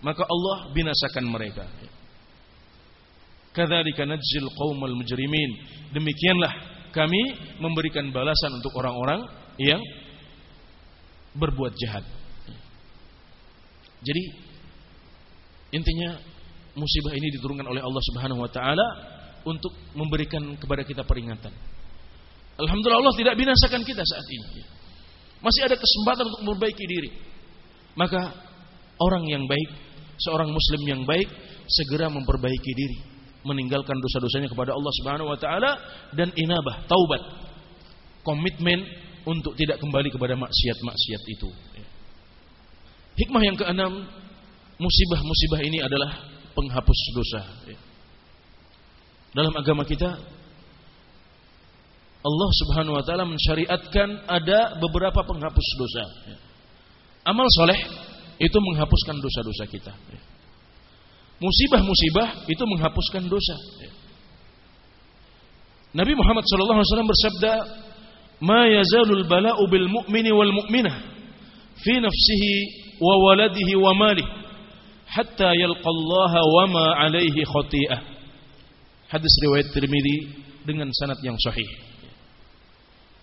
maka Allah binasakan mereka. Kadzalika najzil qaumal mujrimin. Demikianlah kami memberikan balasan untuk orang-orang yang berbuat jahat. Jadi intinya musibah ini diturunkan oleh Allah Subhanahu wa taala untuk memberikan kepada kita peringatan. Alhamdulillah Allah tidak binasakan kita saat ini. Masih ada kesempatan untuk memperbaiki diri. Maka orang yang baik, seorang muslim yang baik segera memperbaiki diri, meninggalkan dosa-dosanya kepada Allah Subhanahu wa taala dan inabah, taubat. Komitmen untuk tidak kembali kepada maksiat-maksiat itu. Hikmah yang keenam, musibah-musibah ini adalah penghapus dosa. Dalam agama kita Allah Subhanahu wa taala mensyariatkan ada beberapa penghapus dosa. Amal soleh itu menghapuskan dosa-dosa kita. Musibah-musibah itu menghapuskan dosa. Nabi Muhammad SAW bersabda, "Ma yazalul bala'u bil mu'mini wal mu'minah fi nafsihi wa waladihi wa malih hatta yalqallaha wa ma alaihi khati'ah." Hadis riwayat Tirmizi dengan sanad yang sahih.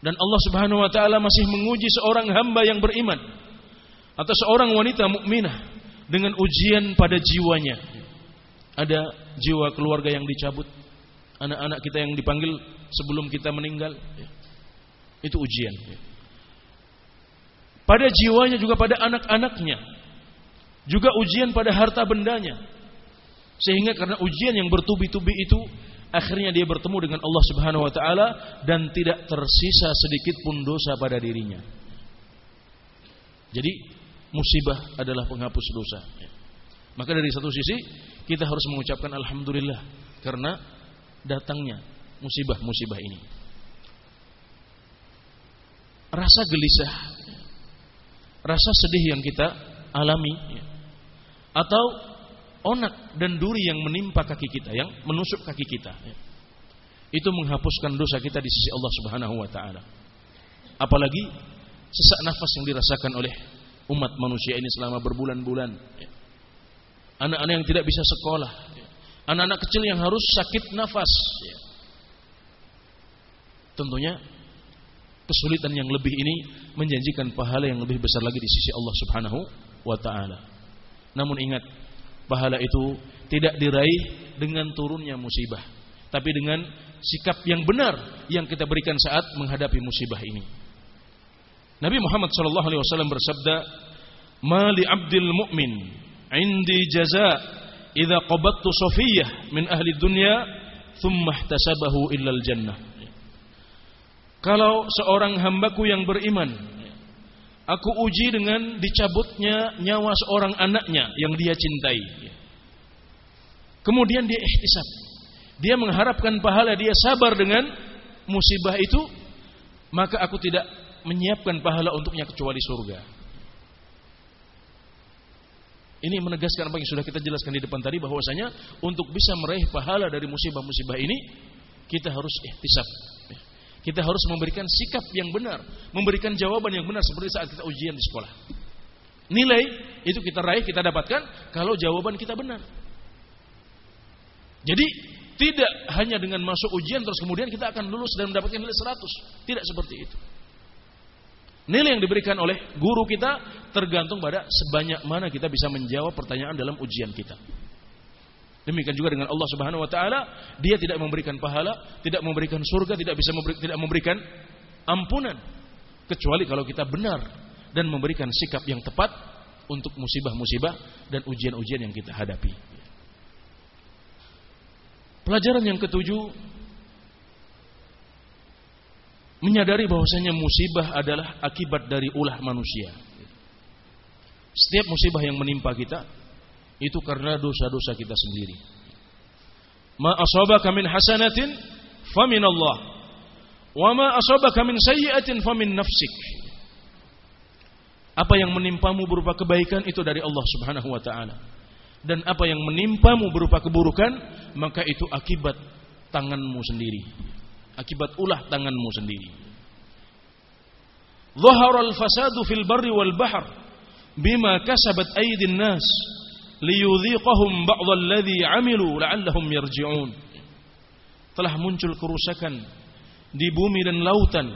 Dan Allah Subhanahu wa taala masih menguji seorang hamba yang beriman atau seorang wanita mukminah dengan ujian pada jiwanya. Ada jiwa keluarga yang dicabut, anak-anak kita yang dipanggil sebelum kita meninggal. Itu ujian. Pada jiwanya juga pada anak-anaknya. Juga ujian pada harta bendanya. Sehingga karena ujian yang bertubi-tubi itu akhirnya dia bertemu dengan Allah Subhanahu wa taala dan tidak tersisa sedikit pun dosa pada dirinya. Jadi musibah adalah penghapus dosa. Maka dari satu sisi kita harus mengucapkan alhamdulillah karena datangnya musibah-musibah ini. Rasa gelisah, rasa sedih yang kita alami atau onak dan duri yang menimpa kaki kita, yang menusuk kaki kita. Itu menghapuskan dosa kita di sisi Allah Subhanahu wa taala. Apalagi sesak nafas yang dirasakan oleh umat manusia ini selama berbulan-bulan. Anak-anak yang tidak bisa sekolah, anak-anak kecil yang harus sakit nafas. Tentunya kesulitan yang lebih ini menjanjikan pahala yang lebih besar lagi di sisi Allah Subhanahu wa taala. Namun ingat, pahala itu tidak diraih dengan turunnya musibah, tapi dengan sikap yang benar yang kita berikan saat menghadapi musibah ini. Nabi Muhammad wasallam bersabda, "Mali 'abdil mu'min 'indi jaza idza qabattu safiyah min ahli dunya thumma ihtasabahu illa al-jannah." Kalau seorang hambaku yang beriman Aku uji dengan dicabutnya nyawa seorang anaknya yang dia cintai. Kemudian dia ihtisab. Dia mengharapkan pahala, dia sabar dengan musibah itu, maka aku tidak menyiapkan pahala untuknya kecuali surga. Ini menegaskan apa yang sudah kita jelaskan di depan tadi bahwasanya untuk bisa meraih pahala dari musibah-musibah ini kita harus ihtisab kita harus memberikan sikap yang benar, memberikan jawaban yang benar seperti saat kita ujian di sekolah. Nilai itu kita raih, kita dapatkan kalau jawaban kita benar. Jadi tidak hanya dengan masuk ujian terus kemudian kita akan lulus dan mendapatkan nilai 100. Tidak seperti itu. Nilai yang diberikan oleh guru kita tergantung pada sebanyak mana kita bisa menjawab pertanyaan dalam ujian kita. Demikian juga dengan Allah Subhanahu wa taala, dia tidak memberikan pahala, tidak memberikan surga, tidak bisa memberi, tidak memberikan ampunan kecuali kalau kita benar dan memberikan sikap yang tepat untuk musibah-musibah dan ujian-ujian yang kita hadapi. Pelajaran yang ketujuh menyadari bahwasanya musibah adalah akibat dari ulah manusia. Setiap musibah yang menimpa kita itu karena dosa-dosa kita sendiri. Ma asabaka min hasanatin famin Allah. Wa ma asabaka min sayyi'atin famin nafsik. Apa yang menimpamu berupa kebaikan itu dari Allah Subhanahu wa taala. Dan apa yang menimpamu berupa keburukan, maka itu akibat tanganmu sendiri. Akibat ulah tanganmu sendiri. Dhahara al-fasadu fil barri wal bahr bima kasabat aydin nas liyudhiqahum ba'dalladhi 'amilu la'allahum yarji'un. Telah muncul kerusakan di bumi dan lautan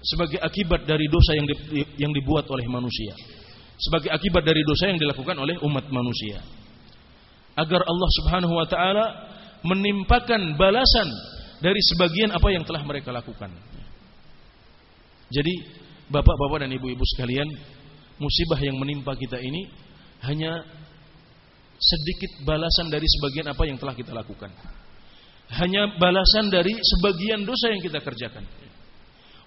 sebagai akibat dari dosa yang di, yang dibuat oleh manusia. Sebagai akibat dari dosa yang dilakukan oleh umat manusia. Agar Allah Subhanahu wa taala menimpakan balasan dari sebagian apa yang telah mereka lakukan. Jadi, bapak-bapak dan ibu-ibu sekalian, musibah yang menimpa kita ini hanya sedikit balasan dari sebagian apa yang telah kita lakukan. Hanya balasan dari sebagian dosa yang kita kerjakan.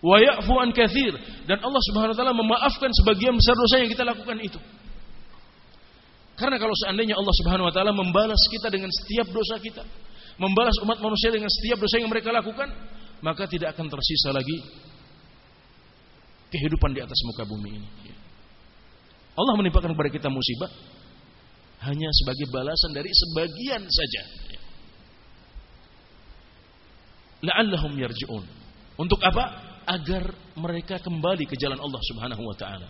Wa ya'fu an katsir dan Allah Subhanahu wa taala memaafkan sebagian besar dosa yang kita lakukan itu. Karena kalau seandainya Allah Subhanahu wa taala membalas kita dengan setiap dosa kita, membalas umat manusia dengan setiap dosa yang mereka lakukan, maka tidak akan tersisa lagi kehidupan di atas muka bumi ini. Allah menimpakan kepada kita musibah hanya sebagai balasan dari sebagian saja. La'allahum yarji'un. Untuk apa? Agar mereka kembali ke jalan Allah Subhanahu wa taala.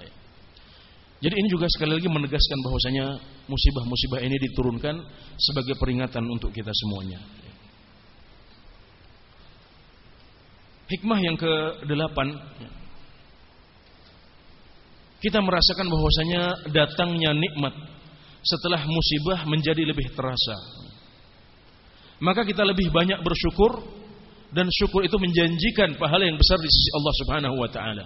Jadi ini juga sekali lagi menegaskan bahwasanya musibah-musibah ini diturunkan sebagai peringatan untuk kita semuanya. Hikmah yang ke-8 kita merasakan bahwasanya datangnya nikmat setelah musibah menjadi lebih terasa. Maka kita lebih banyak bersyukur dan syukur itu menjanjikan pahala yang besar di sisi Allah Subhanahu wa taala.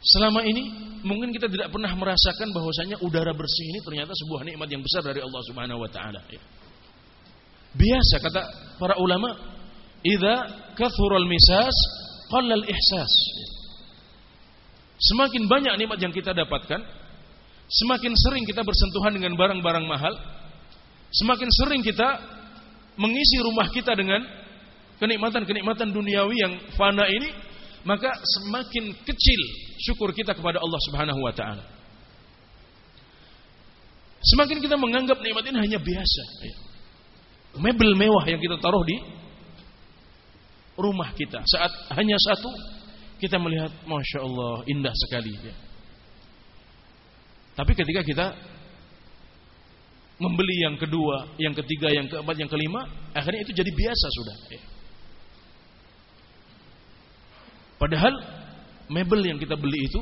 Selama ini mungkin kita tidak pernah merasakan bahwasanya udara bersih ini ternyata sebuah nikmat yang besar dari Allah Subhanahu wa taala. Biasa kata para ulama, "Idza kathural misas qalla al-ihsas." Semakin banyak nikmat yang kita dapatkan, semakin sering kita bersentuhan dengan barang-barang mahal, semakin sering kita mengisi rumah kita dengan kenikmatan-kenikmatan duniawi yang fana ini, maka semakin kecil syukur kita kepada Allah Subhanahu wa taala. Semakin kita menganggap nikmat ini hanya biasa. Mebel mewah yang kita taruh di rumah kita. Saat hanya satu, kita melihat, Masya Allah, indah sekali. Tapi ketika kita membeli yang kedua, yang ketiga, yang keempat, yang kelima, akhirnya itu jadi biasa sudah. Padahal mebel yang kita beli itu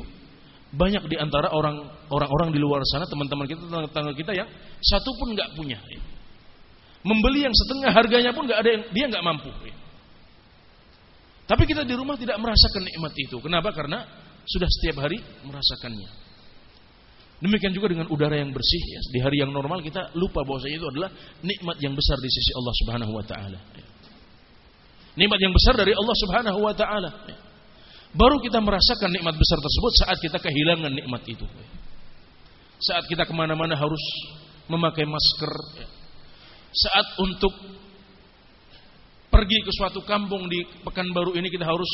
banyak di antara orang orang di luar sana teman-teman kita tetangga kita yang satu pun nggak punya. Membeli yang setengah harganya pun nggak ada yang dia nggak mampu. Tapi kita di rumah tidak merasakan nikmat itu. Kenapa? Karena sudah setiap hari merasakannya. Demikian juga dengan udara yang bersih ya. Di hari yang normal kita lupa bahwa itu adalah nikmat yang besar di sisi Allah Subhanahu wa taala. Nikmat yang besar dari Allah Subhanahu wa taala. Baru kita merasakan nikmat besar tersebut saat kita kehilangan nikmat itu. Saat kita ke mana-mana harus memakai masker. Saat untuk pergi ke suatu kampung di Pekanbaru ini kita harus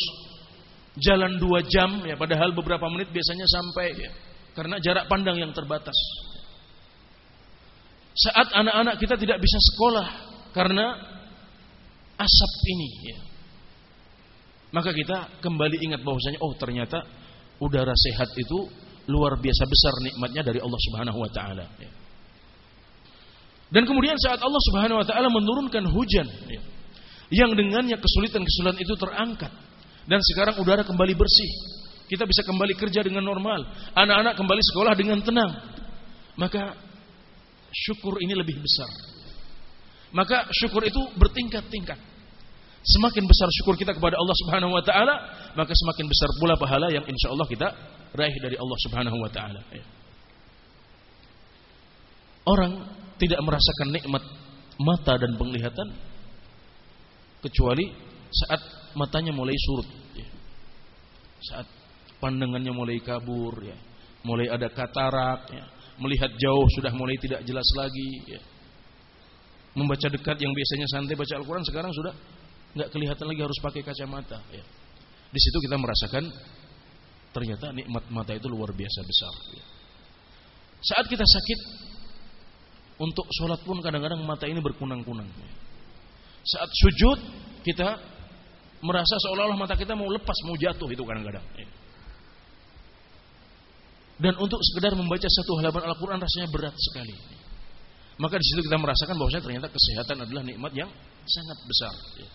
jalan dua jam ya padahal beberapa menit biasanya sampai ya karena jarak pandang yang terbatas. Saat anak-anak kita tidak bisa sekolah karena asap ini ya maka kita kembali ingat bahwasanya oh ternyata udara sehat itu luar biasa besar nikmatnya dari Allah Subhanahu wa taala ya. Dan kemudian saat Allah Subhanahu wa taala menurunkan hujan ya, yang dengannya kesulitan-kesulitan itu terangkat dan sekarang udara kembali bersih. Kita bisa kembali kerja dengan normal, anak-anak kembali sekolah dengan tenang. Maka syukur ini lebih besar. Maka syukur itu bertingkat-tingkat. Semakin besar syukur kita kepada Allah Subhanahu wa taala, maka semakin besar pula pahala yang insya Allah kita raih dari Allah Subhanahu wa taala. Ya. Orang tidak merasakan nikmat mata dan penglihatan kecuali saat matanya mulai surut. Ya. Saat pandangannya mulai kabur, ya. mulai ada katarak, ya. melihat jauh sudah mulai tidak jelas lagi. Ya. Membaca dekat yang biasanya santai baca Al-Quran sekarang sudah nggak kelihatan lagi harus pakai kacamata. Ya. Di situ kita merasakan ternyata nikmat mata itu luar biasa besar. Ya. Saat kita sakit, untuk sholat pun kadang-kadang mata ini berkunang-kunang. Ya. Saat sujud kita merasa seolah-olah mata kita mau lepas, mau jatuh itu kadang-kadang. Ya. Dan untuk sekedar membaca satu halaman Al-Quran rasanya berat sekali. Maka di situ kita merasakan bahwasanya ternyata kesehatan adalah nikmat yang sangat besar. Ya.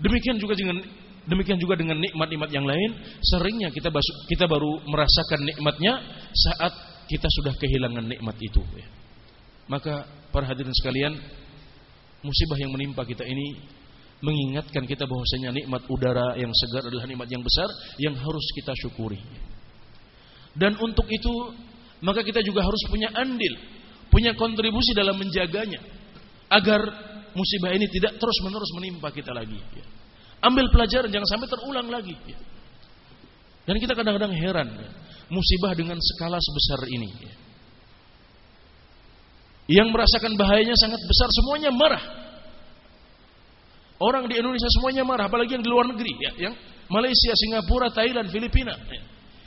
Demikian juga dengan demikian juga dengan nikmat-nikmat yang lain, seringnya kita kita baru merasakan nikmatnya saat kita sudah kehilangan nikmat itu. Ya. Maka para hadirin sekalian, musibah yang menimpa kita ini mengingatkan kita bahwasanya nikmat udara yang segar adalah nikmat yang besar yang harus kita syukuri. Dan untuk itu maka kita juga harus punya andil, punya kontribusi dalam menjaganya agar musibah ini tidak terus-menerus menimpa kita lagi. Ambil pelajaran jangan sampai terulang lagi. Dan kita kadang-kadang heran musibah dengan skala sebesar ini. Yang merasakan bahayanya sangat besar semuanya marah. Orang di Indonesia semuanya marah, apalagi yang di luar negeri, ya, yang Malaysia, Singapura, Thailand, Filipina, ya,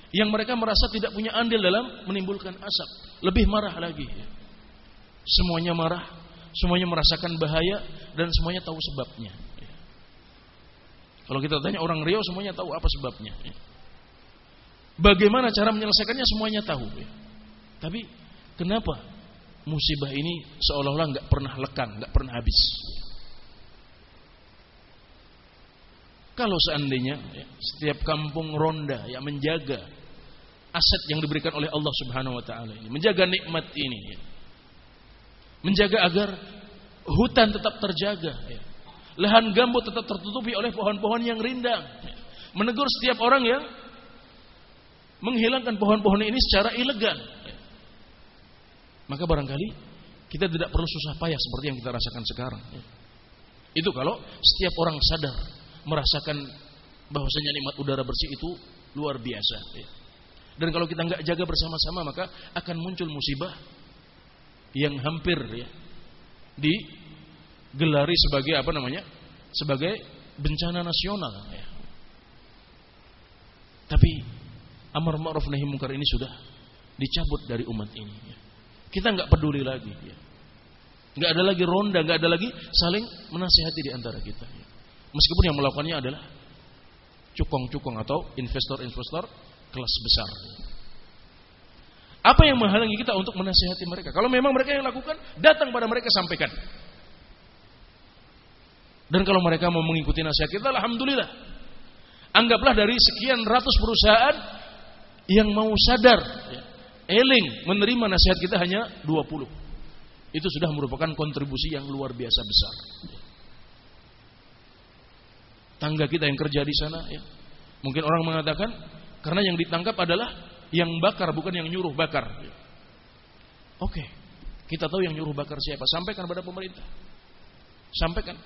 yang mereka merasa tidak punya andil dalam menimbulkan asap, lebih marah lagi. Ya. Semuanya marah, semuanya merasakan bahaya dan semuanya tahu sebabnya. Ya. Kalau kita tanya orang Rio, semuanya tahu apa sebabnya. Ya. Bagaimana cara menyelesaikannya semuanya tahu. Ya. Tapi kenapa musibah ini seolah-olah nggak pernah lekang, nggak pernah habis? Kalau seandainya ya, setiap kampung ronda yang menjaga aset yang diberikan oleh Allah Subhanahu Wa Taala ini, menjaga nikmat ini, ya. menjaga agar hutan tetap terjaga, ya. lahan gambut tetap tertutupi oleh pohon-pohon yang rindang, ya. menegur setiap orang yang menghilangkan pohon-pohon ini secara ilegal. Maka barangkali kita tidak perlu susah payah seperti yang kita rasakan sekarang. Itu kalau setiap orang sadar merasakan bahwasanya nikmat udara bersih itu luar biasa. Dan kalau kita nggak jaga bersama-sama maka akan muncul musibah yang hampir ya digelari sebagai apa namanya? sebagai bencana nasional ya. Tapi amar ma'ruf nahi mungkar ini sudah dicabut dari umat ini. Ya. Kita nggak peduli lagi. Ya. Nggak ada lagi ronda, nggak ada lagi saling menasihati di antara kita. Ya. Meskipun yang melakukannya adalah cukong-cukong atau investor-investor kelas besar. Apa yang menghalangi kita untuk menasihati mereka? Kalau memang mereka yang lakukan, datang pada mereka sampaikan. Dan kalau mereka mau mengikuti nasihat kita, alhamdulillah. Anggaplah dari sekian ratus perusahaan yang mau sadar, ya, eling menerima nasihat kita hanya 20. Itu sudah merupakan kontribusi yang luar biasa besar. Tangga kita yang kerja di sana, ya. mungkin orang mengatakan karena yang ditangkap adalah yang bakar bukan yang nyuruh bakar. Oke, kita tahu yang nyuruh bakar siapa. Sampaikan pada pemerintah. Sampaikan.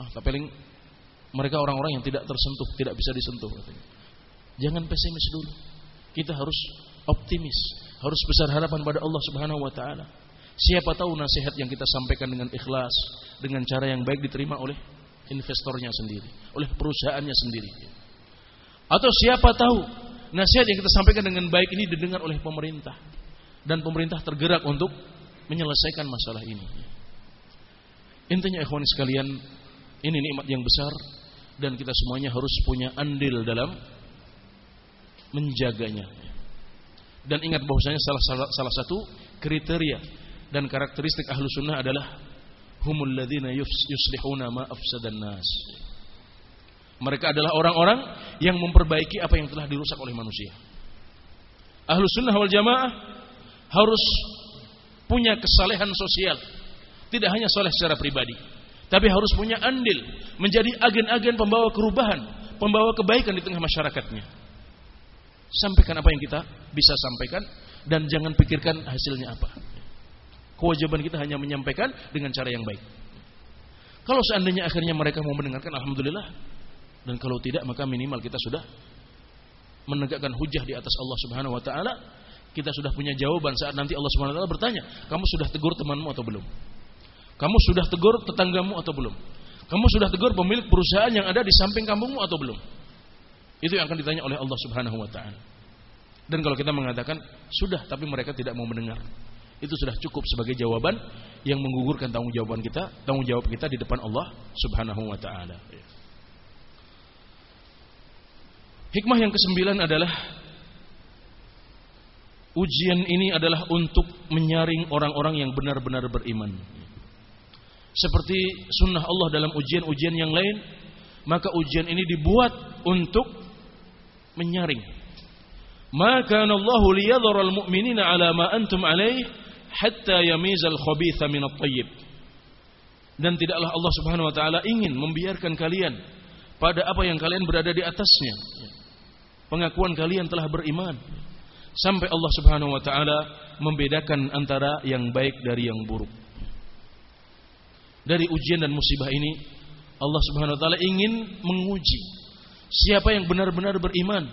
Ah, tapi mereka orang-orang yang tidak tersentuh, tidak bisa disentuh. Katanya. Jangan pesimis dulu. Kita harus optimis, harus besar harapan pada Allah Subhanahu wa taala. Siapa tahu nasihat yang kita sampaikan dengan ikhlas, dengan cara yang baik diterima oleh investornya sendiri, oleh perusahaannya sendiri. Atau siapa tahu nasihat yang kita sampaikan dengan baik ini didengar oleh pemerintah dan pemerintah tergerak untuk menyelesaikan masalah ini. Intinya ikhwan sekalian, ini nikmat yang besar dan kita semuanya harus punya andil dalam menjaganya. Dan ingat bahwasanya salah, salah, salah satu kriteria dan karakteristik ahlu sunnah adalah humul ladzina yuslihuna ma afsadan nas. Mereka adalah orang-orang yang memperbaiki apa yang telah dirusak oleh manusia. Ahlu sunnah wal jamaah harus punya kesalehan sosial. Tidak hanya soleh secara pribadi. Tapi harus punya andil. Menjadi agen-agen pembawa kerubahan. Pembawa kebaikan di tengah masyarakatnya. Sampaikan apa yang kita bisa sampaikan dan jangan pikirkan hasilnya apa. Kewajiban kita hanya menyampaikan dengan cara yang baik. Kalau seandainya akhirnya mereka mau mendengarkan, alhamdulillah. Dan kalau tidak, maka minimal kita sudah menegakkan hujah di atas Allah Subhanahu Wa Taala. Kita sudah punya jawaban saat nanti Allah Subhanahu Wa Taala bertanya, kamu sudah tegur temanmu atau belum? Kamu sudah tegur tetanggamu atau belum? Kamu sudah tegur pemilik perusahaan yang ada di samping kampungmu atau belum? Itu yang akan ditanya oleh Allah Subhanahu wa taala. Dan kalau kita mengatakan sudah tapi mereka tidak mau mendengar, itu sudah cukup sebagai jawaban yang menggugurkan tanggung jawaban kita, tanggung jawab kita di depan Allah Subhanahu wa taala. Hikmah yang kesembilan adalah ujian ini adalah untuk menyaring orang-orang yang benar-benar beriman. Seperti sunnah Allah dalam ujian-ujian yang lain, maka ujian ini dibuat untuk menyaring, Ma kana Allahu liyadhara al-mu'minina 'ala ma antum 'alaih hatta yamizal khabitha min at-tayyib. Dan tidaklah Allah Subhanahu wa taala ingin membiarkan kalian pada apa yang kalian berada di atasnya. Pengakuan kalian telah beriman sampai Allah Subhanahu wa taala membedakan antara yang baik dari yang buruk. Dari ujian dan musibah ini Allah Subhanahu wa taala ingin menguji siapa yang benar-benar beriman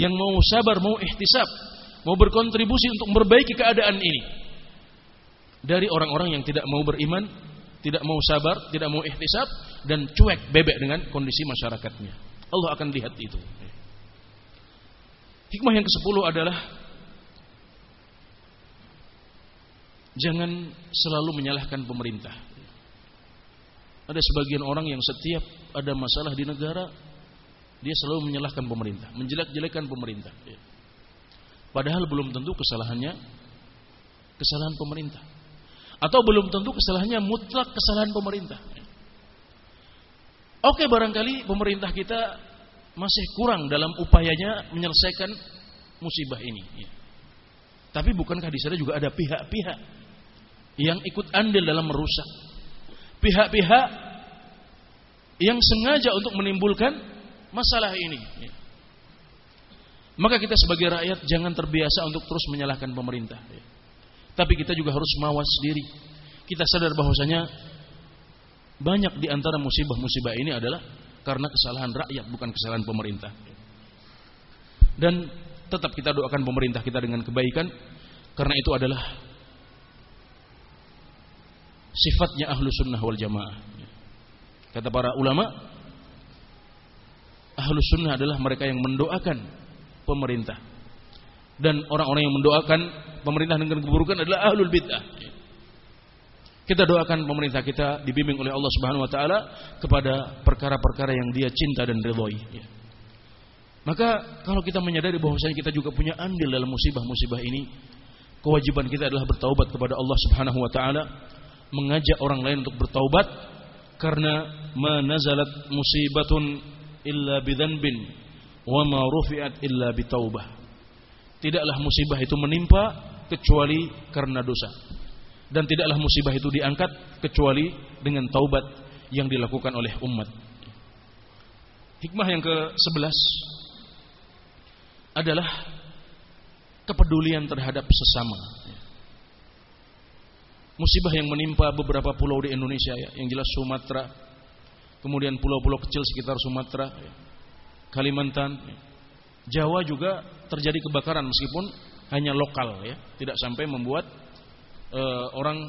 yang mau sabar, mau ihtisab, mau berkontribusi untuk memperbaiki keadaan ini. Dari orang-orang yang tidak mau beriman, tidak mau sabar, tidak mau ihtisab dan cuek bebek dengan kondisi masyarakatnya. Allah akan lihat itu. Hikmah yang ke-10 adalah jangan selalu menyalahkan pemerintah. Ada sebagian orang yang setiap ada masalah di negara dia selalu menyalahkan pemerintah, menjelek-jelekan pemerintah. Ya. Padahal belum tentu kesalahannya kesalahan pemerintah. Atau belum tentu kesalahannya mutlak kesalahan pemerintah. Oke barangkali pemerintah kita masih kurang dalam upayanya menyelesaikan musibah ini. Ya. Tapi bukankah di sana juga ada pihak-pihak yang ikut andil dalam merusak? Pihak-pihak yang sengaja untuk menimbulkan masalah ini. Maka kita sebagai rakyat jangan terbiasa untuk terus menyalahkan pemerintah. Tapi kita juga harus mawas diri. Kita sadar bahwasanya banyak di antara musibah-musibah ini adalah karena kesalahan rakyat bukan kesalahan pemerintah. Dan tetap kita doakan pemerintah kita dengan kebaikan karena itu adalah sifatnya ahlu sunnah wal jamaah. Kata para ulama, Ahlus sunnah adalah mereka yang mendoakan pemerintah. Dan orang-orang yang mendoakan pemerintah dengan keburukan adalah ahlul bid'ah. Kita doakan pemerintah kita dibimbing oleh Allah Subhanahu wa taala kepada perkara-perkara yang Dia cinta dan ridhoi. Maka kalau kita menyadari bahwasanya kita juga punya andil dalam musibah-musibah ini, kewajiban kita adalah bertaubat kepada Allah Subhanahu wa taala, mengajak orang lain untuk bertaubat karena manazalat musibatun illa bidzanbin wa ma rufi'at illa bitaubah. Tidaklah musibah itu menimpa kecuali karena dosa. Dan tidaklah musibah itu diangkat kecuali dengan taubat yang dilakukan oleh umat. Hikmah yang ke-11 adalah kepedulian terhadap sesama. Musibah yang menimpa beberapa pulau di Indonesia ya, yang jelas Sumatera, kemudian pulau-pulau kecil sekitar Sumatera, Kalimantan, Jawa juga terjadi kebakaran meskipun hanya lokal ya, tidak sampai membuat uh, orang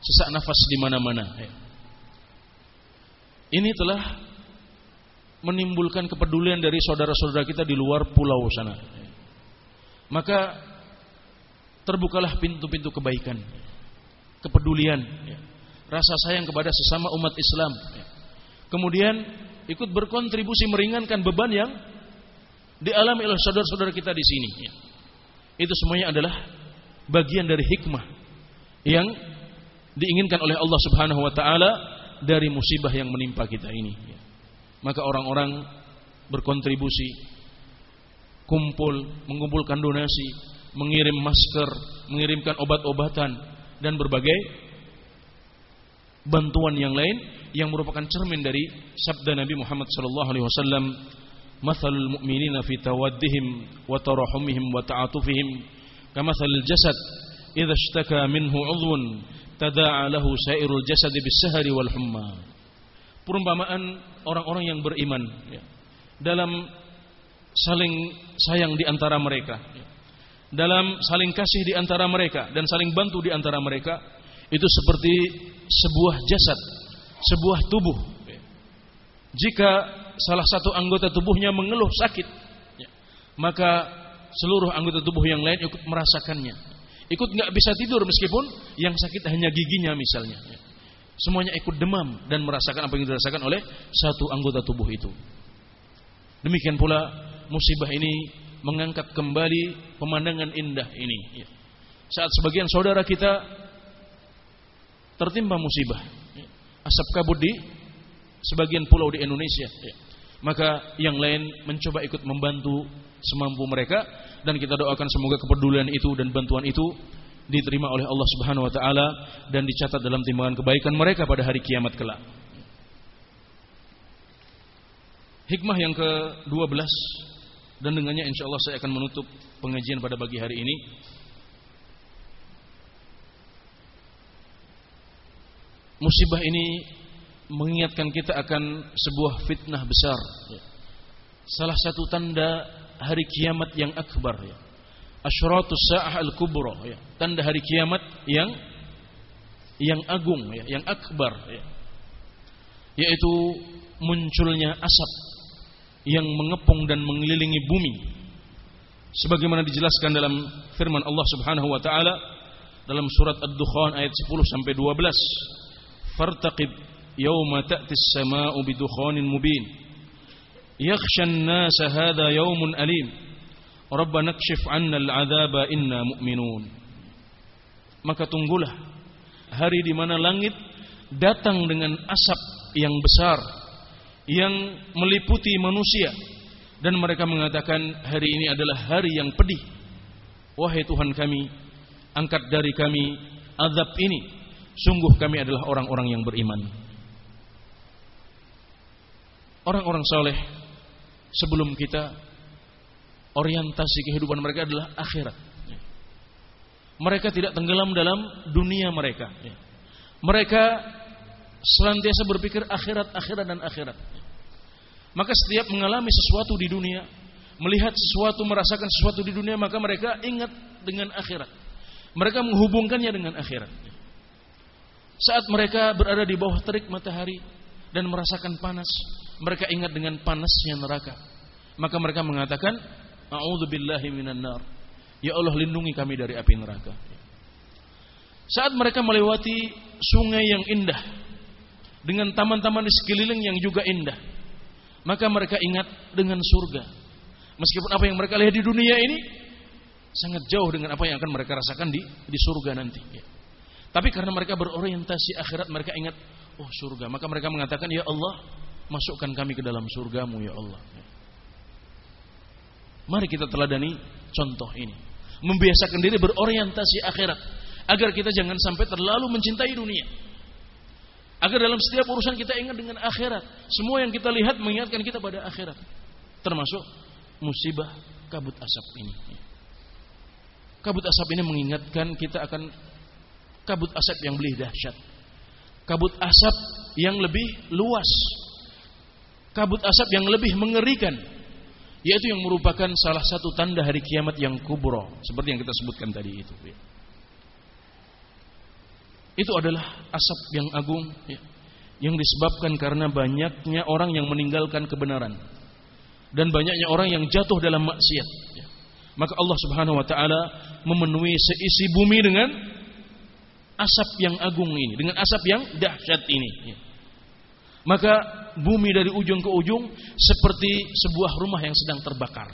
sesak nafas di mana-mana. Ya. Ini telah menimbulkan kepedulian dari saudara-saudara kita di luar pulau sana. Maka terbukalah pintu-pintu kebaikan, kepedulian, ya. rasa sayang kepada sesama umat Islam. Ya kemudian ikut berkontribusi meringankan beban yang dialami oleh saudara-saudara kita di sini. Itu semuanya adalah bagian dari hikmah yang diinginkan oleh Allah Subhanahu wa taala dari musibah yang menimpa kita ini. Maka orang-orang berkontribusi kumpul, mengumpulkan donasi, mengirim masker, mengirimkan obat-obatan dan berbagai bantuan yang lain yang merupakan cermin dari sabda Nabi Muhammad sallallahu alaihi wasallam mathalul mu'minina fi tawaddihim wa tarahumihim wa ta'atufihim kamathalil jasad idza ishtaka minhu 'udhun tada'a lahu sairul jasad bis-sahari wal humma. Perumpamaan orang-orang yang beriman ya, dalam saling sayang di antara mereka ya, dalam saling kasih di antara mereka dan saling bantu di antara mereka itu seperti sebuah jasad sebuah tubuh. Jika salah satu anggota tubuhnya mengeluh sakit, ya, maka seluruh anggota tubuh yang lain ikut merasakannya. Ikut nggak bisa tidur meskipun yang sakit hanya giginya misalnya. Ya. Semuanya ikut demam dan merasakan apa yang dirasakan oleh satu anggota tubuh itu. Demikian pula musibah ini mengangkat kembali pemandangan indah ini. Ya. Saat sebagian saudara kita tertimpa musibah, asap kabut di sebagian pulau di Indonesia. Ya. maka yang lain mencoba ikut membantu semampu mereka dan kita doakan semoga kepedulian itu dan bantuan itu diterima oleh Allah Subhanahu wa taala dan dicatat dalam timbangan kebaikan mereka pada hari kiamat kelak. Hikmah yang ke-12 dan dengannya insya Allah saya akan menutup pengajian pada pagi hari ini. Musibah ini mengingatkan kita akan sebuah fitnah besar. Salah satu tanda hari kiamat yang akbar ya. Asyratus sa'ah al-kubra ya. Tanda hari kiamat yang yang agung ya, yang akbar ya. Yaitu munculnya asap yang mengepung dan mengelilingi bumi. Sebagaimana dijelaskan dalam firman Allah Subhanahu wa taala dalam surat Ad-Dukhan ayat 10 sampai 12. Fartaqib yawma ta'ti as-samaa'u bidukhanin mubin. Yakhsha an-nasa hadha yawmun alim. Rabbana kshif 'anna al-'adzaba inna mu'minun. Maka tunggulah hari di mana langit datang dengan asap yang besar yang meliputi manusia dan mereka mengatakan hari ini adalah hari yang pedih. Wahai Tuhan kami, angkat dari kami azab ini. Sungguh kami adalah orang-orang yang beriman. Orang-orang soleh sebelum kita orientasi kehidupan mereka adalah akhirat. Mereka tidak tenggelam dalam dunia mereka. Mereka Selantiasa berpikir akhirat, akhirat dan akhirat. Maka setiap mengalami sesuatu di dunia, melihat sesuatu, merasakan sesuatu di dunia, maka mereka ingat dengan akhirat. Mereka menghubungkannya dengan akhirat. Saat mereka berada di bawah terik matahari dan merasakan panas, mereka ingat dengan panasnya neraka. Maka mereka mengatakan, "A'udzubillahi minan nar." Ya Allah, lindungi kami dari api neraka. Saat mereka melewati sungai yang indah, dengan taman-taman di sekeliling yang juga indah. Maka mereka ingat dengan surga. Meskipun apa yang mereka lihat di dunia ini sangat jauh dengan apa yang akan mereka rasakan di di surga nanti. Ya. Tapi karena mereka berorientasi akhirat, mereka ingat, oh surga. Maka mereka mengatakan, ya Allah, masukkan kami ke dalam surgamu ya Allah. Mari kita teladani contoh ini. Membiasakan diri berorientasi akhirat. Agar kita jangan sampai terlalu mencintai dunia. Agar dalam setiap urusan kita ingat dengan akhirat. Semua yang kita lihat mengingatkan kita pada akhirat. Termasuk musibah kabut asap ini. Kabut asap ini mengingatkan kita akan kabut asap yang lebih dahsyat. Kabut asap yang lebih luas. Kabut asap yang lebih mengerikan. Yaitu yang merupakan salah satu tanda hari kiamat yang kubro. Seperti yang kita sebutkan tadi itu. Itu adalah asap yang agung ya, yang disebabkan karena banyaknya orang yang meninggalkan kebenaran dan banyaknya orang yang jatuh dalam maksiat. Ya. Maka Allah Subhanahu wa taala memenuhi seisi bumi dengan asap yang agung ini, dengan asap yang dahsyat ini. Maka bumi dari ujung ke ujung seperti sebuah rumah yang sedang terbakar.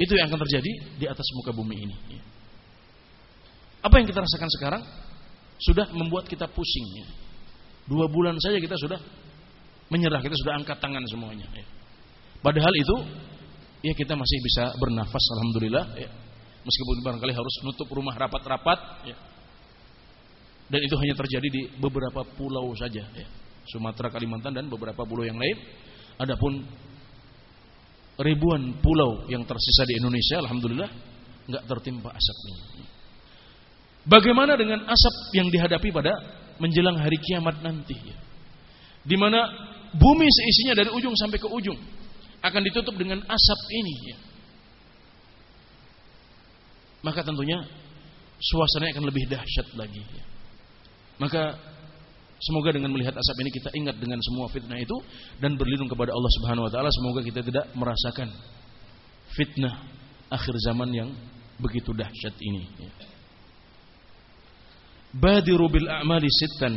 Itu yang akan terjadi di atas muka bumi ini. Apa yang kita rasakan sekarang? sudah membuat kita pusing. Dua bulan saja kita sudah menyerah, kita sudah angkat tangan semuanya. Ya. Padahal itu, ya kita masih bisa bernafas, alhamdulillah. Ya. Meskipun barangkali harus nutup rumah rapat-rapat, ya. Dan itu hanya terjadi di beberapa pulau saja, ya. Sumatera, Kalimantan dan beberapa pulau yang lain. Adapun ribuan pulau yang tersisa di Indonesia, alhamdulillah nggak tertimpa asap ini. Bagaimana dengan asap yang dihadapi pada menjelang hari kiamat nanti? Di mana bumi seisinya dari ujung sampai ke ujung akan ditutup dengan asap ini. Maka tentunya suasananya akan lebih dahsyat lagi. Maka semoga dengan melihat asap ini kita ingat dengan semua fitnah itu dan berlindung kepada Allah Subhanahu wa taala semoga kita tidak merasakan fitnah akhir zaman yang begitu dahsyat ini. Badiru bil a'mali sittan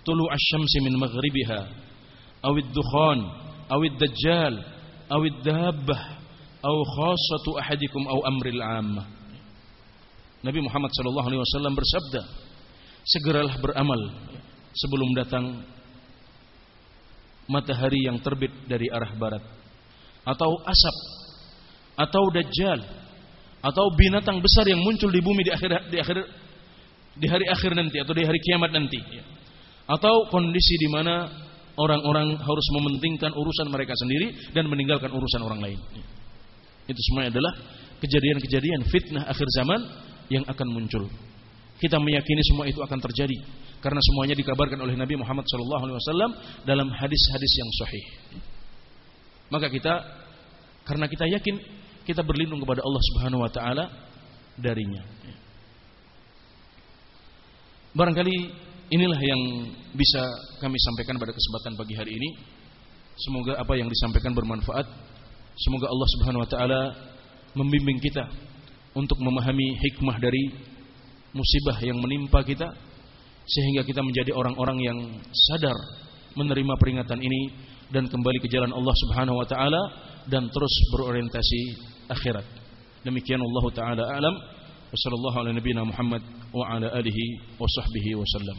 tulu asy-syamsi min maghribiha awid dukhan awid dajjal awid dabbah au khassatu ahadikum au amril ammah. Nabi Muhammad sallallahu alaihi wasallam bersabda segeralah beramal sebelum datang matahari yang terbit dari arah barat. Atau asap atau dajjal atau binatang besar yang muncul di bumi di akhir di akhir di hari akhir nanti atau di hari kiamat nanti. Atau kondisi di mana orang-orang harus mementingkan urusan mereka sendiri dan meninggalkan urusan orang lain. Itu semuanya adalah kejadian-kejadian fitnah akhir zaman yang akan muncul kita meyakini semua itu akan terjadi karena semuanya dikabarkan oleh Nabi Muhammad SAW dalam hadis-hadis yang sahih. Maka kita karena kita yakin kita berlindung kepada Allah Subhanahu wa taala darinya. Barangkali inilah yang bisa kami sampaikan pada kesempatan pagi hari ini. Semoga apa yang disampaikan bermanfaat. Semoga Allah Subhanahu wa taala membimbing kita untuk memahami hikmah dari musibah yang menimpa kita sehingga kita menjadi orang-orang yang sadar menerima peringatan ini dan kembali ke jalan Allah Subhanahu wa taala dan terus berorientasi akhirat. Demikian Allah taala alam. Wassallallahu ala nabiyina Muhammad wa ala alihi wa sahbihi wasallam.